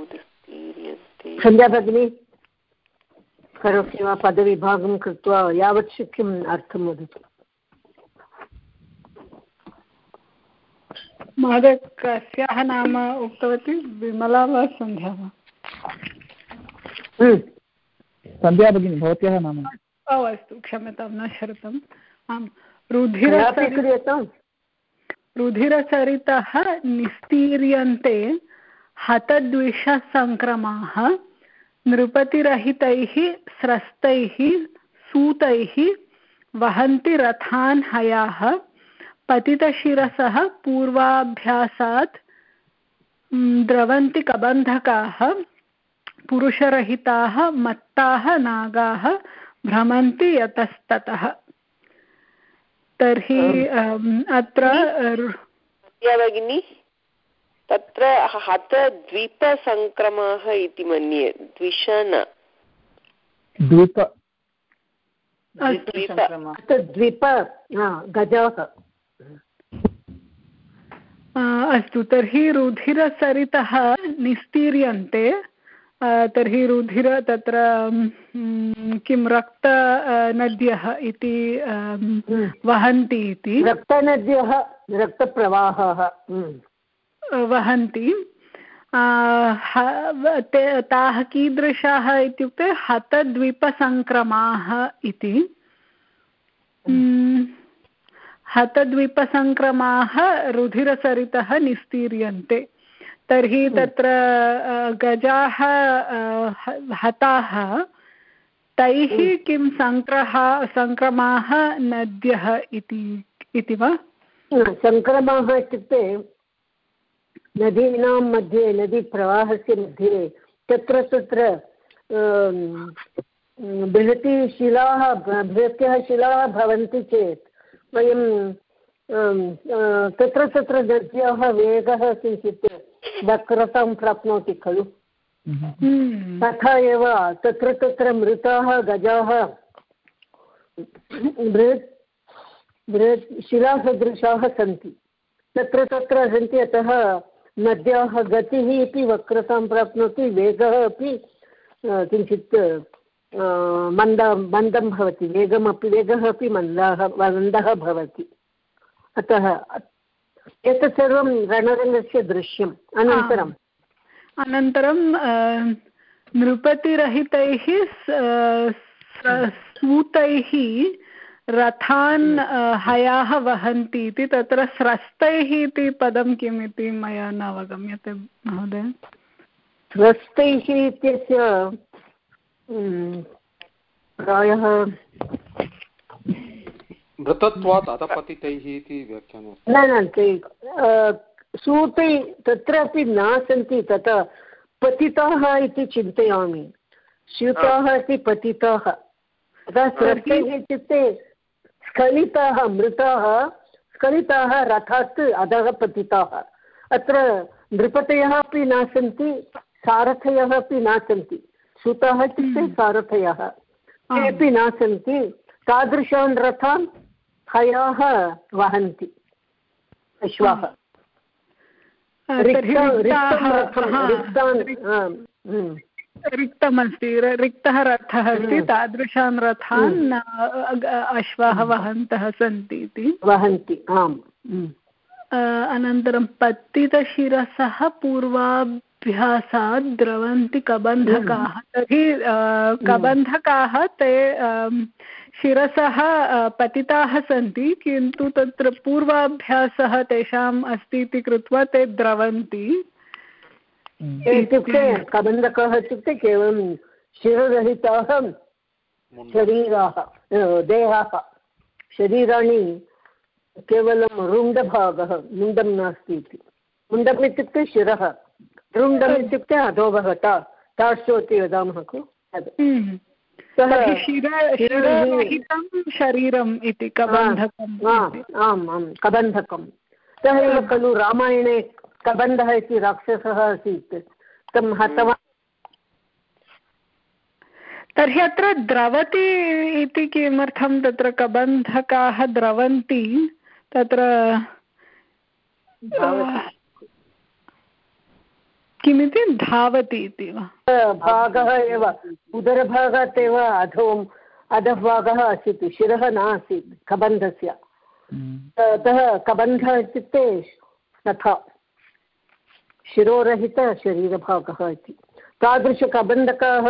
सन्ध्या भगिनी करोति वा पदविभागं कृत्वा यावत् शक्यम् अर्थं वदतु। महोदय कस्याः नाम उक्तवती? विमला वा सन्ध्या वा? सन्ध्या भगिनी भवत्याः नाम? ओ अस्तु क्षम्यतां न श्रुतम्। आम् रुधिरसरितः निस्तीर्यन्ते हतद्विषसङ्क्रमाः नृपतिरहितैः स्रस्तैः सूतैः वहन्ति रथान् हयाः पतितशिरसः पूर्वाभ्यासात् द्रवन्ति कबन्धकाः पुरुषरहिताः मत्ताः नागाः भ्रमन्ति यतस्ततः। तर्हि अत्र भगिनि। तत्र हतद्वीपसङ्क्रमः इति मन्ये द्विष न। द्वीप। द्वीप। गजाः अस्तु तर्हि रुधिरसरितः निस्तीर्यन्ते। तर्हि रुधिर तत्र किं रक्तनद्यः इति वहन्ति इति। रक्तनद्यः रक्तप्रवाहः वहन्ति। ताः कीदृशाः इत्युक्ते हतद्वीपसङ्क्रमाः इति। हतद्वीपसङ्क्रमाः रुधिरसरितः निस्तीर्यन्ते। तर्हि तत्र गजाः हताः तैः किं सङ्क्रः सङ्क्रमाः नद्यः इति वा? सङ्क्रमाः इत्युक्ते नदीनां मध्ये नदीप्रवाहस्य मध्ये तत्र तत्र बृहती शिलाः बृहत्यः शिलाः भवन्ति चेत् वयं तत्र तत्र नद्याः वेगः किञ्चित् वक्रतां प्राप्नोति खलु हम्म। तथा एव तत्र तत्र मृताः गजाः बृहत् बृहत् शिलासदृशाः सन्ति तत्र तत्र सन्ति अतः नद्याः गतिः इति वक्रतां प्राप्नोति, वेगः अपि किञ्चित् मन्द, मन्दं भवति वेगमपि वेगः अपि मन्दः मन्दः भवति। अतः, एतत् सर्वं रणरङ्गस्य दृश्यम्। अनन्तरम् अनन्तरं नृपतिरहितैः सूतैः रथान् हयाः वहन्ति इति तत्र स्रस्तैः इति पदं किम् इति मया न अवगम्यते महोदय। स्रस्तैः इत्यस्य प्रायः मृतत्वात् अधपतितैः इति व्याख्यानं न न ते सूतै तत्रापि न सन्ति तथा पतिताः इति चिन्तयामि। स्यूताः इति पतिताः। तथा स्रस्तैः इत्युक्ते स्खलिताः मृताः स्खलिताः रथात् अधः पतिताः। अत्र नृपतयः अपि न सन्ति सारथयः अपि न सन्ति। सुतः इत्युक्ते हम्म। सारथयः। तेपि न सन्ति तादृशान् रथान् हयाः वहन्ति। अश्वाः। रिक्तान् रिक्तमस्ति रिक्तः रथः अस्ति। तादृशान् रथान्। अश्वाः। वहन्तः सन्ति इति। वहन्ति आम्। अनन्तरं पतितशिरसः पूर्वाभ्यासात् द्रवन्ति कबन्धकाः। तर्हि कबन्धकाः ते शिरसः पतिताः सन्ति किन्तु तत्र पूर्वाभ्यासः तेषाम् अस्ति इति कृत्वा ते द्रवन्ति। इत्युक्ते कबन्धकः इत्युक्ते केवलं शिररहिताः शरीराः देहाः शरीराणि केवलं रुण्डभागः मुण्डं नास्ति इति मुण्डम् इत्युक्ते शिरः रुण्डम् इत्युक्ते अधोभागः ता तार्शो इति वदामः खलु। शरीरम् इति कबन्धकम् आम् आम् कबन्धकं सः एव खलु रामायणे कबन्धः इति राक्षसः आसीत्। तं हतवान् तर्हि अत्र द्रवति इति किमर्थं? तत्र कबन्धकाः द्रवन्ति। तत्र किमिति? धावति इति वा? भागः एव। उदरभागात् एव अधो अधभागः आसीत्। शिरः नासीत् कबन्धस्य। अतः कबन्धः इत्युक्ते तथा शिरोरहितशरीरभागः इति। तादृशकबन्धकाः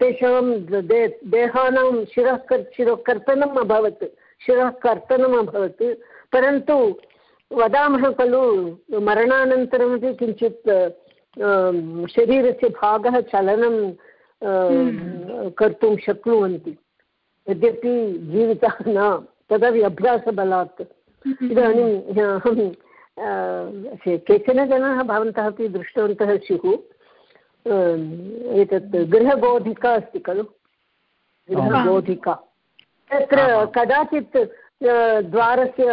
तेषां दे देहानां शिरः शिरो कर्तनम् अभवत् शिरः कर्तनम् अभवत्। परन्तु वदामः खलु मरणानन्तरमपि किञ्चित् शरीरस्य भागः चलनं कर्तुं शक्नुवन्ति। यद्यपि जीवितः न तदपि अभ्यासबलात्। इदानीम् अहं केचन जनाः भवन्तः अपि दृष्टवन्तः स्युः। एतत् गृहबोधिका अस्ति खलु? गृहबोधिका। तत्र कदाचित् द्वारस्य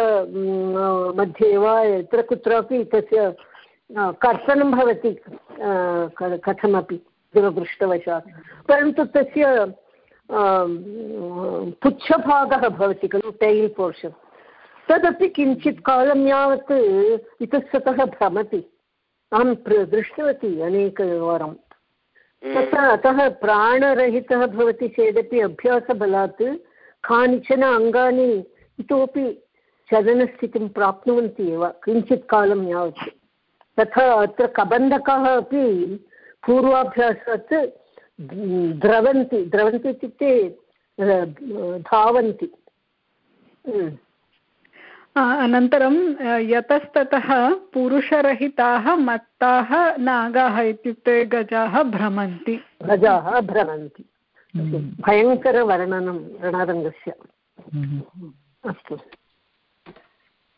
मध्ये वा यत्र कुत्रापि तस्य कर्तनं भवति कथमपि दुरदृष्टवशात्। परन्तु तस्य पुच्छभागः भवति खलु टैल् पोर्षन् तदपि किञ्चित् कालं यावत् इतस्ततः भ्रमति। अहं दृष्टवती अनेकवारं। तत्र अतः प्राणरहितः भवति चेदपि अभ्यासबलात् कानिचन अङ्गानि इतोपि चलनस्थितिं प्राप्नुवन्ति एव किञ्चित् कालं यावत्। तथा अत्र कबन्धकाः अपि पूर्वाभ्यासात् द्रवन्ति द्रवन्ति इत्युक्ते धावन्ति। अनन्तरं यतस्ततः पुरुषरहिताः मत्ताः नागाः इत्युक्ते गजाः भ्रमन्ति। गजाः भ्रमन्ति। भयङ्करवर्णनं रणरङ्गस्य। अस्तु।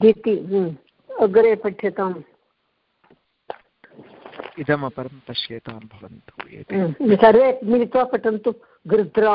इति अग्रे पठ्यताम् इदमपरं पश्येतां भवन्तु सर्वे मिलित्वा पठन्तु। गृध्रा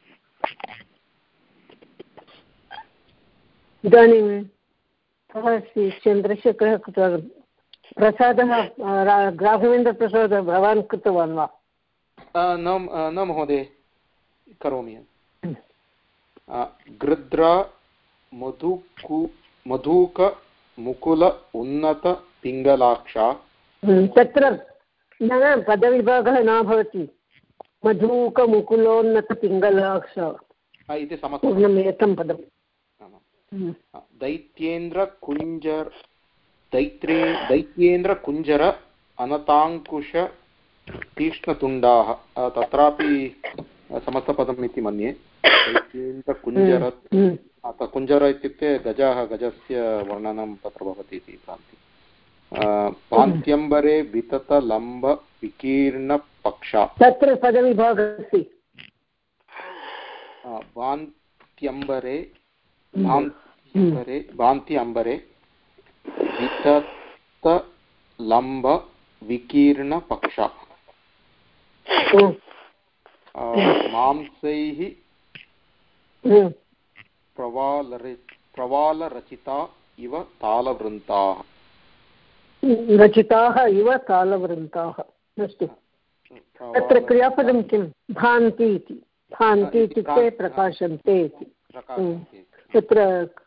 इदानीं कः अस्ति? चन्द्रशेखरः कृतवान् प्रसादः राघवेन्द्रप्रसादः भवान् कृतवान् वा? न महोदय करोमि। गृद्रा मधुकु मधुकमुकुल उन्नत पिङ्गलाक्षा। तत्र न पदविभागः न भवति। मधुकमुकुलोन्नतपिङ्गलाक्ष इति पूर्णम् एकं पदम्। दैत्येन्द्रकुञ्जर दैत्रे दैत्येन्द्रकुञ्जर अनताङ्कुश तीक्ष्णतुण्डाः तत्रापि समस्तपदम् इति मन्ये। दैत्येन्द्रकुञ्जर कुञ्जर इत्युक्ते गजः गजस्य वर्णनं तत्र भवति इति भ्रान्ति। पान्त्यम्बरे विततलम्ब विकीर्णपक्षा तत्र पदविभागः अस्ति। भान्त्यम्बरे भान्त्यम्बरे भान्ति अम्बरे मांसैः प्रवालरि प्रवालरचिता इव तालवृन्ताः। रचिताः इव तालवृन्ताः। अस्तु। तत्र क्रियापदं किं? भान्ति इति। भान्ति इत्युक्ते प्रकाशन्ते इति। तत्र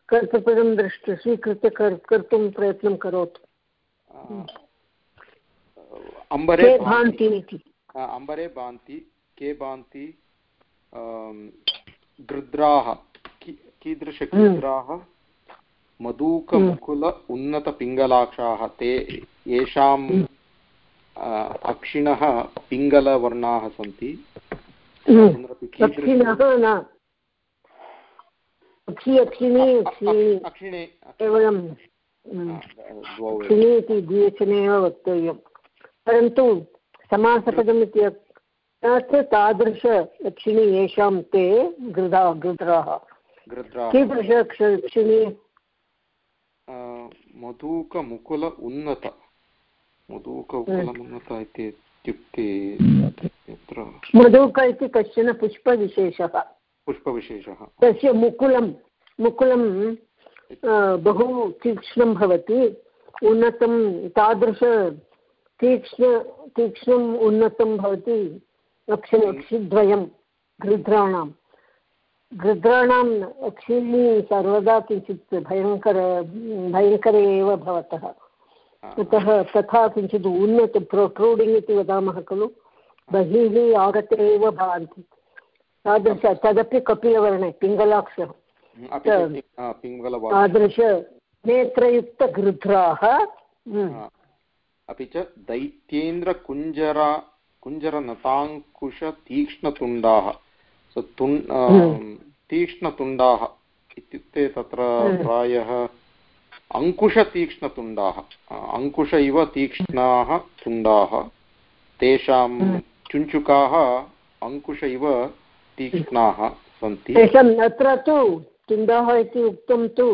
कर्तृपदं दृष्ट स्वीकृत्य कर्तुं प्रयत्नं करोतु। अम्बरे भान्ति इति। अम्बरे भान्ति के भान्ति गृद्राः कीदृशगृद्राः मधुकमुकुल उन्नतपिङ्गलाक्षाः ते येषां अक्षिणः पिङ्गलवर्णाः सन्ति। अक्षि अक्षिणी अक्षिणी। केवलं क्षिणी इति द्विवचने एव वक्तव्यं परन्तु समासपदम् इति तादृशक्षिणी येषां ते गृधा गृध्राः। कीदृशक्षिणी मधुकमुकुल उन्नत। मधुकमुकुलमुन्नत इति इत्युक्ते मधुक इति कश्चन पुष्पविशेषः। पुष्पविशेषः। तस्य मुकुलं मुकुलं बहु तीक्ष्णं भवति उन्नतं तादृश तीक्ष्ण तीक्ष्णम् उन्नतं भवति अक्षि अक्षिद्वयं गृध्राणां गृध्राणाम् सर्वदा किञ्चित् भयङ्कर भयङ्करे एव भवतः। अतः तथा किञ्चित् उन्नत प्रोट्रूडिङ्ग् इति वदामः खलु बहिः आगते एव भवन्ति तादृश तदपि कपिलवर्णे पिङ्गलाक्षः। तादृश नेत्रयुक्तगृध्राः अपि च दैत्येन्द्रकुञ्जरा कुञ्जरनताङ्कुशतीक्ष्णतुण्डाः। तीक्ष्णतुण्डाः इत्युक्ते तत्र प्रायः अङ्कुशतीक्ष्णतुण्डाः। अङ्कुश इव तीक्ष्णाः तुण्डाः। तेषां चुञ्चुकाः अङ्कुश इव तीक्ष्णाः सन्ति। तेषाम् अत्र तु तुण्डाः इति उक्तं तु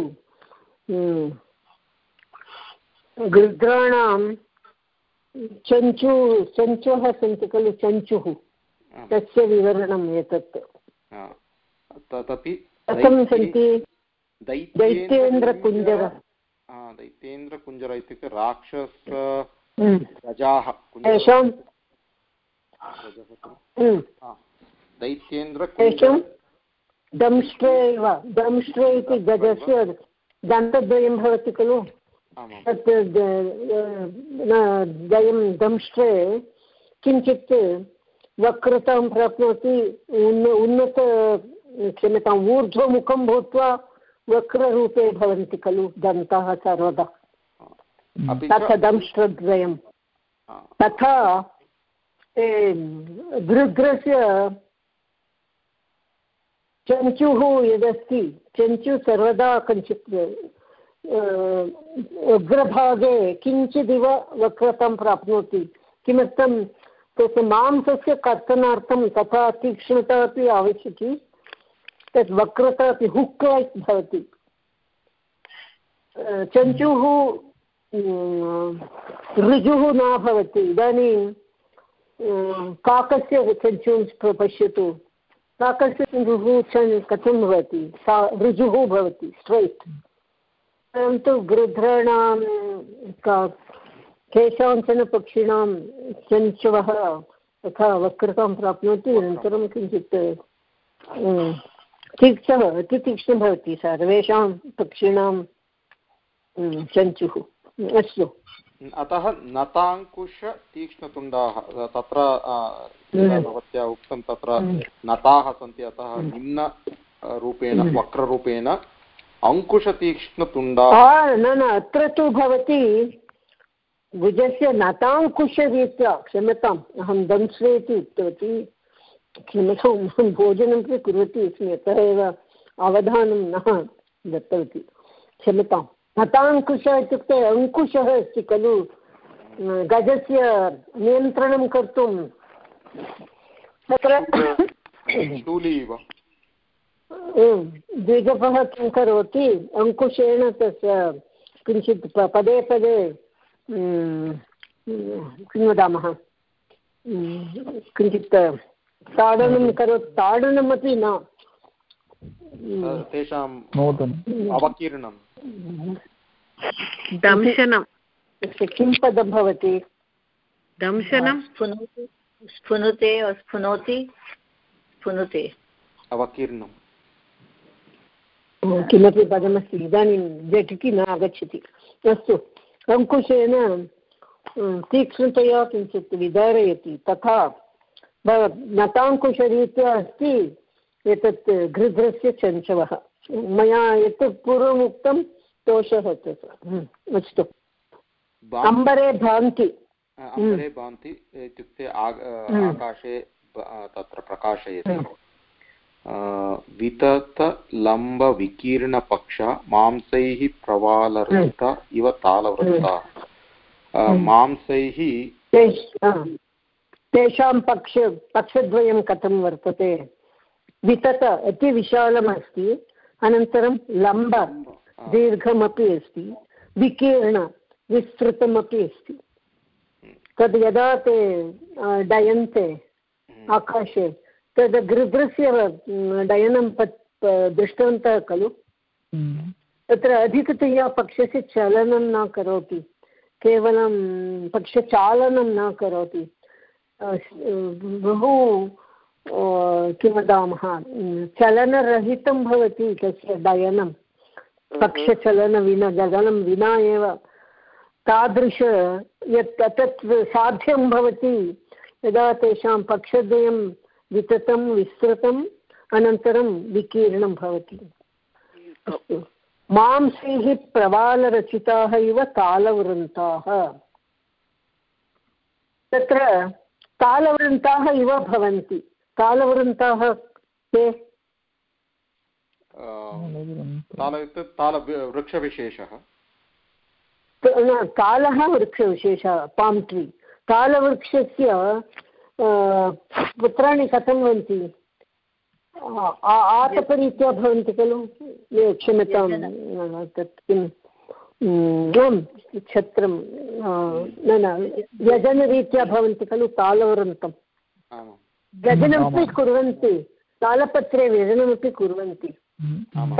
गृध्राणां चञ्चु चञ्चुः सन्ति खलु चञ्चुः तस्य विवरणम् एतत्। तदपि कथं सन्ति? दैत्येन्द्रकुञ्जर। दैत्येन्द्रकुञ्जर इत्युक्ते राक्षस हम्म। तेषां दैत्येन्द्र दंष्ट्रे इति गजस्य दन्तद्वयं भवति खलु? तत् द्वयं दंष्ट्रे किञ्चित् वक्रतां प्राप्नोति उन्न उन्नत क्षम्यताम् ऊर्ध्वमुखं भूत्वा वक्ररूपे भवन्ति खलु दन्ताः सर्वदा। तथा दंष्ट्रद्वयं। तथा गृग्रस्य चञ्चुः यदस्ति, चञ्चु सर्वदा कञ्चित् अग्रभागे किञ्चिदिव वक्रतां प्राप्नोति। किमर्थं? तस्य मांसस्य कर्तनार्थं तथा तीक्ष्णता अपि आवश्यकी, तत् वक्रता अपि हुक् लैक् भवति। चञ्चुः ऋजुः न भवति। इदानीं काकस्य चञ्चुं पश्यतु। काकस्य चञ्चुः कथं भवति? सा ऋजुः भवति स्ट्रैट् परन्तु गृध्राणां केषाञ्चन पक्षिणां चञ्चवः तथा वक्रतां प्राप्नोति, अनन्तरं किञ्चित् तीक्ष्णः, अतितीक्ष्णं भवति सर्वेषां पक्षिणां चञ्चुः, अस्तु। अतः नताङ्कुशतीक्ष्णतुण्डाः तत्र भवत्या उक्तं तत्र नताः सन्ति अतः निम्नरूपेण वक्ररूपेण अङ्कुशतीक्ष्णतुण्डाः न न अत्र तु भवती भुजस्य नताङ्कुशरीत्या क्षम्यताम् अहं दंश्रे इति उक्तवती क्षम्यताम् अहं भोजनमपि कुर्वती अस्मि अतः एव अवधानं न दत्तवती। क्षम्यताम्। नताङ्कुश इत्युक्ते अङ्कुशः अस्ति खलु गजस्य नियन्त्रणं कर्तुं तत्र द्विगपः किं करोति? अङ्कुशेन तस्य किञ्चित् पदे पदे किं वदामः? किञ्चित् ताडनं करोति ताडनमपि न। तेषाम् अवकीर्णं दंशनं। किं पदं भवति? दंशनं। स्फुनुते और स्फुनोति स्फुनुते। अवकीर्णं किमपि पदमस्ति इदानीं झटिति न आगच्छति। अस्तु अङ्कुशेन तीक्ष्णतया किञ्चित् विदारयति। तथा नताङ्कुशरीत्या अस्ति एतत् घृध्रस्य चञ्चवः। मया यत् पूर्वम् उक्तं दोषः तत्। अस्तु। अम्बरे भान्ति। अम्बरे भान्ति इत्युक्ते आकाशे तत्र प्रकाशयति। विततलम्बविकीर्णपक्ष मांसैः प्रवालरहित इव तालवृत्ता। मांसैः तेषां पक्ष पक्षद्वयं कथं वर्तते? वितत अति विशालमस्ति अनन्तरं लम्ब दीर्घमपि अस्ति विकीर्ण विस्तृतमपि अस्ति। तद् यदा ते डयन्ते आकाशे तद् गृध्रस्य डयनं दृष्टवन्तः खलु? तत्र अधिकतया पक्षस्य चलनं न करोति केवलं पक्षचालनं न करोति। बहु किं वदामः चलनरहितं भवति तस्य डयनं। पक्षचलन विना गगनं विना एव तादृश यत् तत् साध्यं भवति यदा तेषां पक्षद्वयं विततं, विस्तृतम्, अनन्तरं विकीर्णं भवति। मांसैः प्रवालरचिताः इव तालवृन्ताः। तत्र तालवृन्ताः इव भवन्ति। तालवृन्ताः के? वृक्षविशेषः। तालः वृक्षविशेषः पाम् ट्री तालवृक्षस्य पुत्राणि कथं भवन्ति आतपरीत्या भवन्ति खलु? क्षम्यतां तत् किं? आम् छत्रं न न व्यजनरीत्या भवन्ति खलु तालवृन्तं व्यजनमपि कुर्वन्ति तालपत्रे व्यजनमपि कुर्वन्ति.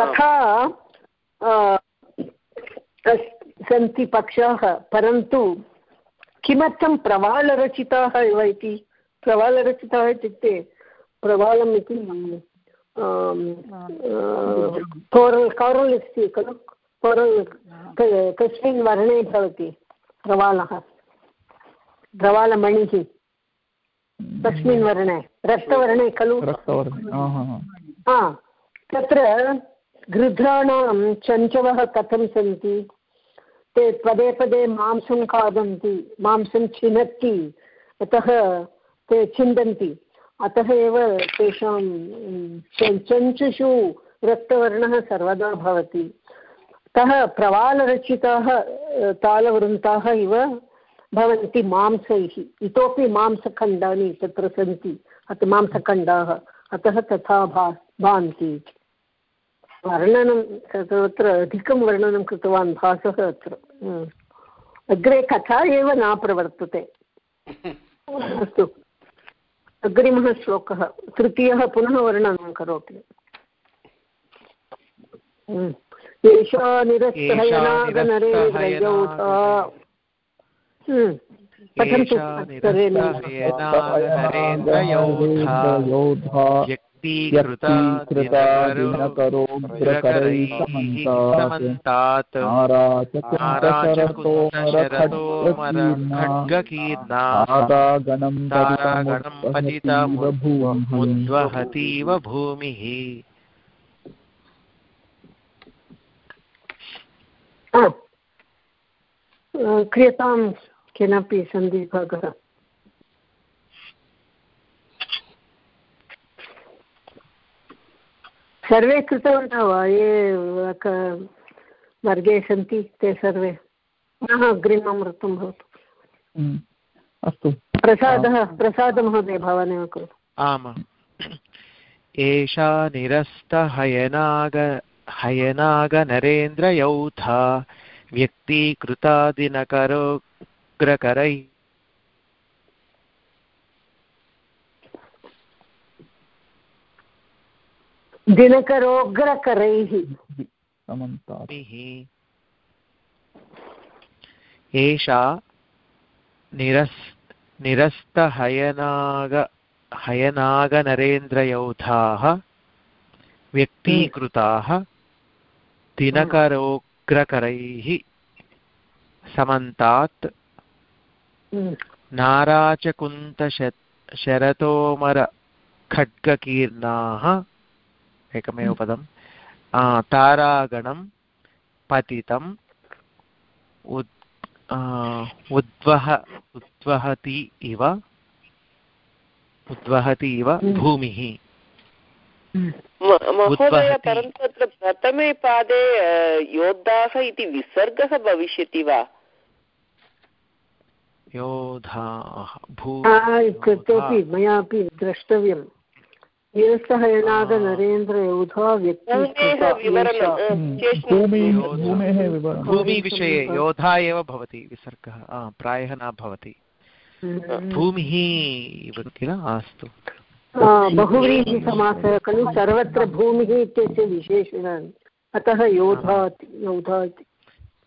तथा सन्ति पक्षाः परन्तु किमर्थं प्रवालरचिताः इव इति? प्रवालरचिताः इत्युक्ते प्रवालम् इति कोरल् कोरल् अस्ति खलु? कोरल् कस्मिन् वर्णे भवति प्रवालः प्रवालमणिः। कस्मिन् वर्णे? रक्तवर्णे खलु? हा तत्र गृध्राणां चञ्चवः कथं सन्ति? ते पदे पदे मांसं खादन्ति मांसं छिनत्ति अतः ते छिन्दन्ति। अतः एव तेषां चञ्चुषु रक्तवर्णः सर्वदा भवति। अतः प्रवालरचिताः तालवृन्ताः इव भवन्ति मांसैः। इतोपि मांसखण्डानि तत्र सन्ति, अतः मांसखण्डाः, अतः तथा भा, भान्ति वर्णनं तत्र अधिकं वर्णनं कृतवान् भासः अत्र। अग्रे कथा एव न प्रवर्तते। अस्तु। अग्रिमः श्लोकः। तृतीयः पुनः वर्णनं करोति। एषा निरस्तहयनागनरे पठन्तु व्यक्तीकृतादिनकरोग्रकरैः नाराचक्रन्तशरतोमरखड्गकीर्णागणं पतितमुद्वहतीव भूमिः क्रियतां केनापि सन्धिभागः? सर्वे कृतवन्तः वा? ये वर्गे सन्ति ते सर्वे? पुनः अग्रिमं वृत्तं भवतु अस्तु। प्रसादः प्रसादमहोदय भवानेव करोतु आमाम् एषा निरस्तहयनाग हयनागनरेन्द्रयौथा व्यक्तीकृतादिनकरोग्रकरै दिनकरोग्रकरैः एषा निरस् निरस्तहयनाग हयनागनरेन्द्रयौधाः व्यक्तीकृताः दिनकरोग्रकरैः समन्तात्। नाराचकुन्तश शरतोमरखड्गकीर्णाः एकमेव पदं तारागणं पतितम्। उद् उद्वह उद्वहति इव। उद्वहति इव भूमिः। महोदय परन्तु अत्र प्रथमे पादे योद्धाः इति विसर्गः भविष्यति वा? योधाः इतोपि मयापि द्रष्टव्यं निरस्तः यनाग नरेन्द्र योधा भूमिविषये योधा एव भवति विसर्गः प्रायः न भवति। भूमिः किल? अस्तु। बहुव्रीहिसमासः खलु सर्वत्र भूमिः इत्यस्य विशेषणानि अतः योधा योधा इति।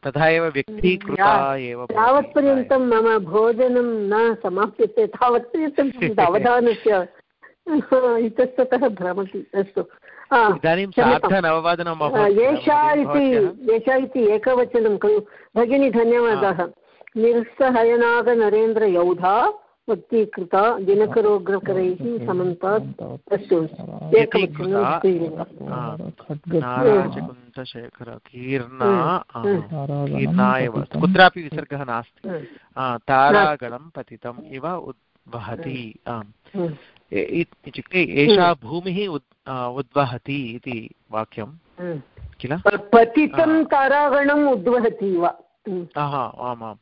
तथा एव व्यक्तीकृता एव तावत्पर्यन्तं मम भोजनं न समाप्यते तावत्पर्यन्तं [LAUGHS] अवधानस्य इतस्ततः भ्रमति अस्तु इदानीं सार्धनववादनं एषा इति एषा इति एकवचनं खलु भगिनी धन्यवादः निरस्तहयनागनरेन्द्रयौधा वक्तीकृता दिनकरोग्रकरैः समन्तात् अस्तु कीर्णा कुत्रापि विसर्गः नास्ति तारागणं पतितम् इव उद्वहति इत्युक्ते एषा भूमिः उद्वहति इति वाक्यं। किल? पतितं तारागणम् उद्वहति वा आमाम्।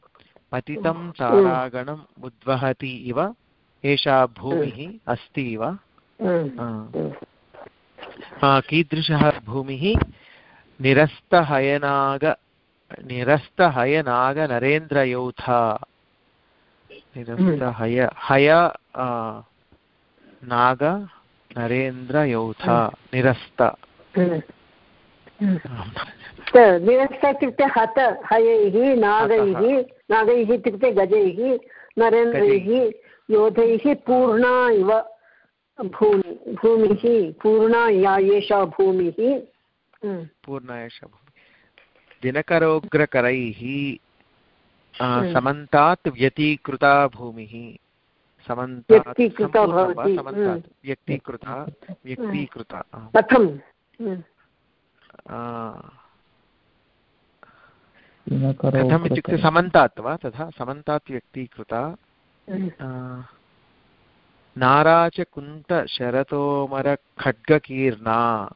पतितं तारागणम् उद्वहति इव एषा भूमिः अस्ति इव। कीदृशः भूमिः? निरस्तहयनाग निरस्तहयनागनरेन्द्रयौथा। निरस्तहय हय नाग नरेन्द्रयौथा निरस्त। निरस्त इत्युक्ते हत हयैः नागैः नागैः इत्युक्ते गजैः नरेन्द्रैः योधैः पूर्णा इव भूमि भूमिः पूर्णा या एषा भूमिः। पूर्णा एषा भूमिः। दिनकरोग्रकरैः समन्तात् व्यतीकृता भूमिः। समन्तात् व्यक्तीकृता व्यक्तीकृता कथं कथम्? इत्युक्ते समन्तात् वा तथा? समन्तात् व्यक्तीकृता। नाराचकुन्तशरतोमरखड्गकीर्णा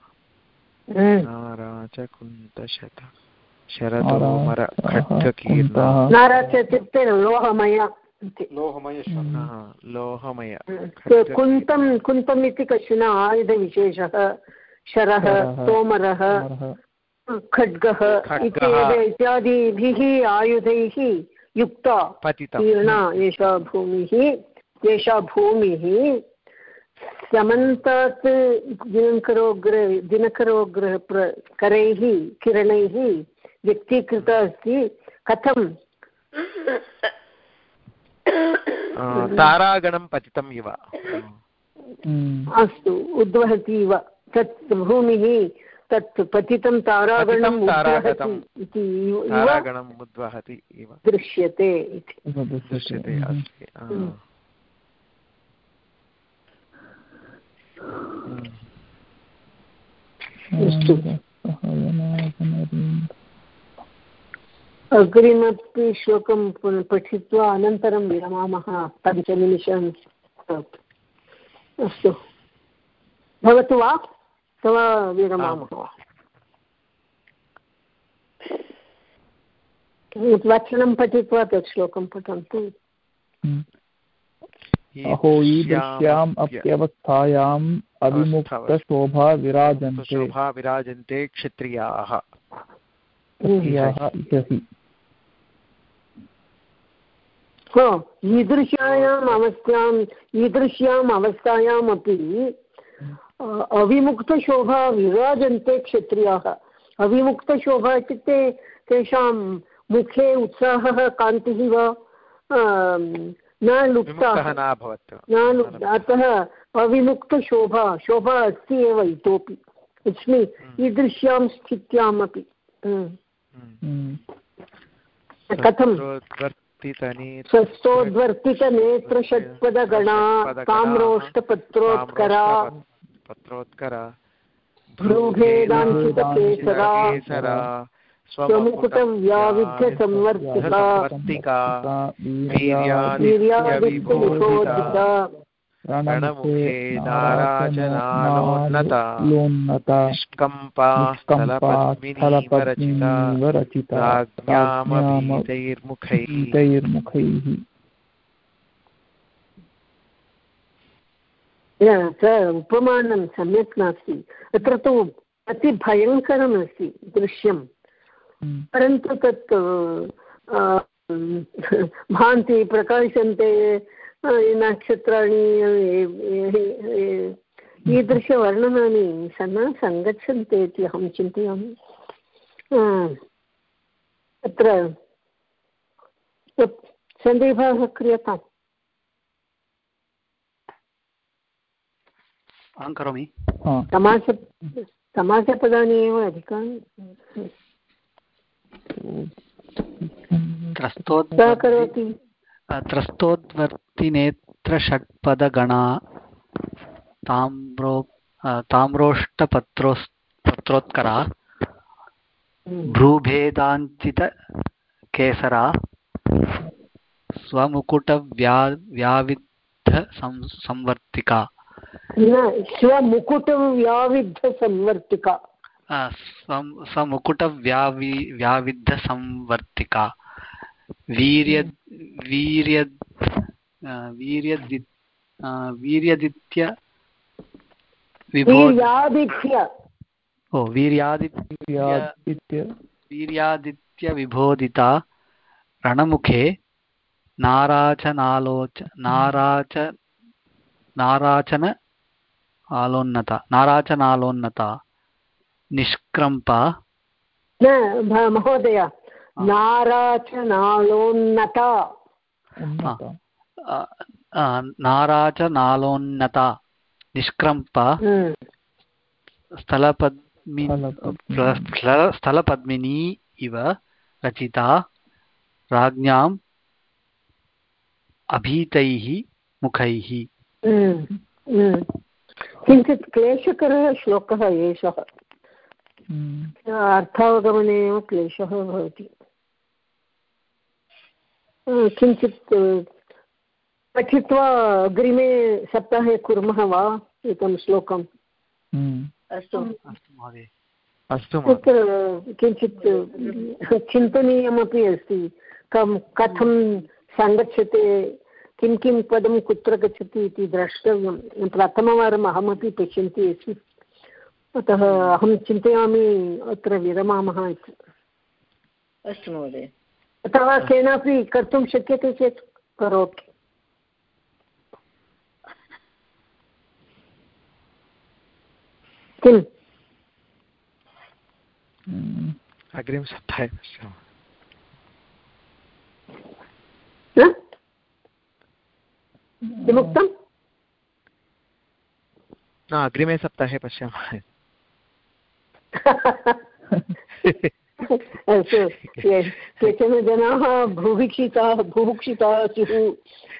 नाराचकुन्तशत शरतोमरखड्गकीर्णा। नाराच इत्युक्ते लोहमय। लोहमय कुन्तं कुन्तम् इति कश्चन आयुधविशेषः शरः तोमरः खड्गः इत्यादिभिः आयुधैः युक्ता कीर्णा एषा भूमिः एषा भूमिः समन्तात् दिनकरोग्र दिनकरोग्र करैः किरणैः व्यक्तीकृता अस्ति कथं [LAUGHS] तारागणं पतितम् इव। अस्तु उद्वहति इव। तत् भूमिः तत् पतितं तारागणम् इति तारागणम् उद्वहति इव। दृश्यते इति। दृश्यते अस्ति। अस्तु। अग्रिमपि श्लोकं पठित्वा अनन्तरं विरमामः। पञ्चनिमिषम् अस्तु। भवतु वा? अथवा विरमामः वा? वचनं पठित्वा तत् श्लोकं पठन्तु। अहो ईदृश्याम् अप्यवस्थायाम् अविमुक्तशोभा विराजन्ते। शोभा विराजन्ते क्षत्रियाः। ईदृशायाम् अवस्थाम् ईदृश्याम् अवस्थायामपि अविमुक्तशोभा विराजन्ते क्षत्रियाः। अविमुक्तशोभा इत्युक्ते तेषां मुखे उत्साहः कान्तिः वा न लुप्ता। न अतः अविमुक्तशोभा शोभा अस्ति एव इतोपि। अस्मि ईदृश्यां स्थित्यामपि कथं स्वस्तोद्वर्तितनेत्रषट्पदगणा ताम्रोष्टपत्रोत्करा पत्रोत्करा भ्रूभेदाञ्चितकेसरा स्वमुकुटव्याविध्यसंवर्तिका वीर्यादित्यविशोधिता रणमुखे नाराजनालोन्नता निष्कम्पा स्थलपद्मिनीवरचिता राज्ञामभीतैर्मुखैः उपमानं सम्यक् नास्ति अत्र तु अतिभयङ्करम् अस्ति दृश्यं हम्म। परन्तु तत् भान्ति प्रकाशन्ते नक्षत्राणि ईदृशवर्णनानि न सङ्गच्छन्ति इति अहं चिन्तयामि तत्र सन्देहः क्रियताम् अहं करोमि समास समासपदानि एव अधिकानि करोति त्रस्तोद्वर्तिनेत्रषट्पदगणा ताम्रो ताम्रोष्टपत्रोस् पत्रोत्करा भ्रूभेदाञ्चितकेसरा स्वमुकुटव्या व्याविद्ध स्वमुकुटव्याविद्धसंवर्तिका। स्वमुकुटव्यावि व्याविद्धसंवर्तिका। वीर्य वीर्य वीर्यदि वीर्यदित्य वीर्यादित्य ओ वीर्यादित्य वीर्यादित्यविबोधिता रणमुखे नाराचनालोच नाराच नाराचन आलोन्नता नाराचनालोन्नता निष्क्रम्पा महोदय नाराचनालोन्नता नाराचनालोन्नता निष्क्रम्प हम्म। स्थलपद्मि स्थलपद्मिनी इव रचिता राज्ञाम् अभीतैः मुखैः हम्म, हम्म। किञ्चित् क्लेशकरः श्लोकः एषः अर्थावगमने एव क्लेशः भवति किञ्चित् पठित्वा अग्रिमे सप्ताहे कुर्मः वा एकं श्लोकम्? अस्तु। अस्तु तत्र किञ्चित् चिन्तनीयमपि अस्ति। कं कथं सङ्गच्छते किं किं पदं कुत्र गच्छति इति द्रष्टव्यं। प्रथमवारम् अहमपि पश्यन्ती अस्मि। अतः अहं चिन्तयामि अत्र विरमामः इति। अस्तु महोदय। अथवा केनापि कर्तुं शक्यते चेत् करोतु किम्? अग्रिमसप्ताहे पश्यामः किमुक्तम् अग्रिमे सप्ताहे पश्यामः [LAUGHS] केचन जनाः भुभिक्षिताः बुभुक्षिताः स्युः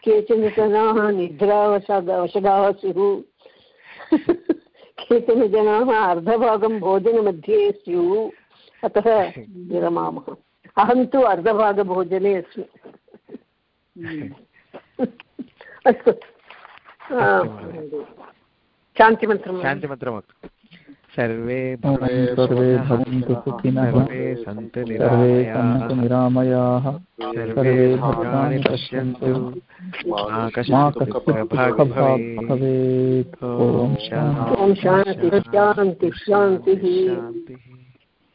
केचन जनाः निद्रावशगाः स्युः केचन जनाः अर्धभागं भोजनमध्ये स्युः अतः विरमामः। अहं तु अर्धभागभोजने अस्मि। अस्तु। शान्तिमन्त्रं शान्तिमन्त्रम् सर्वे सर्वे भवन्तु सुखिनः सर्वे सन्तु निरामयाः सर्वे भद्राणि पश्यन्तु मा कश्चित् भवेत्। ॐ शान्तिः। शान्तिः। शान्तिः।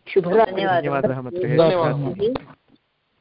शुभरात्रि। धन्यवादः।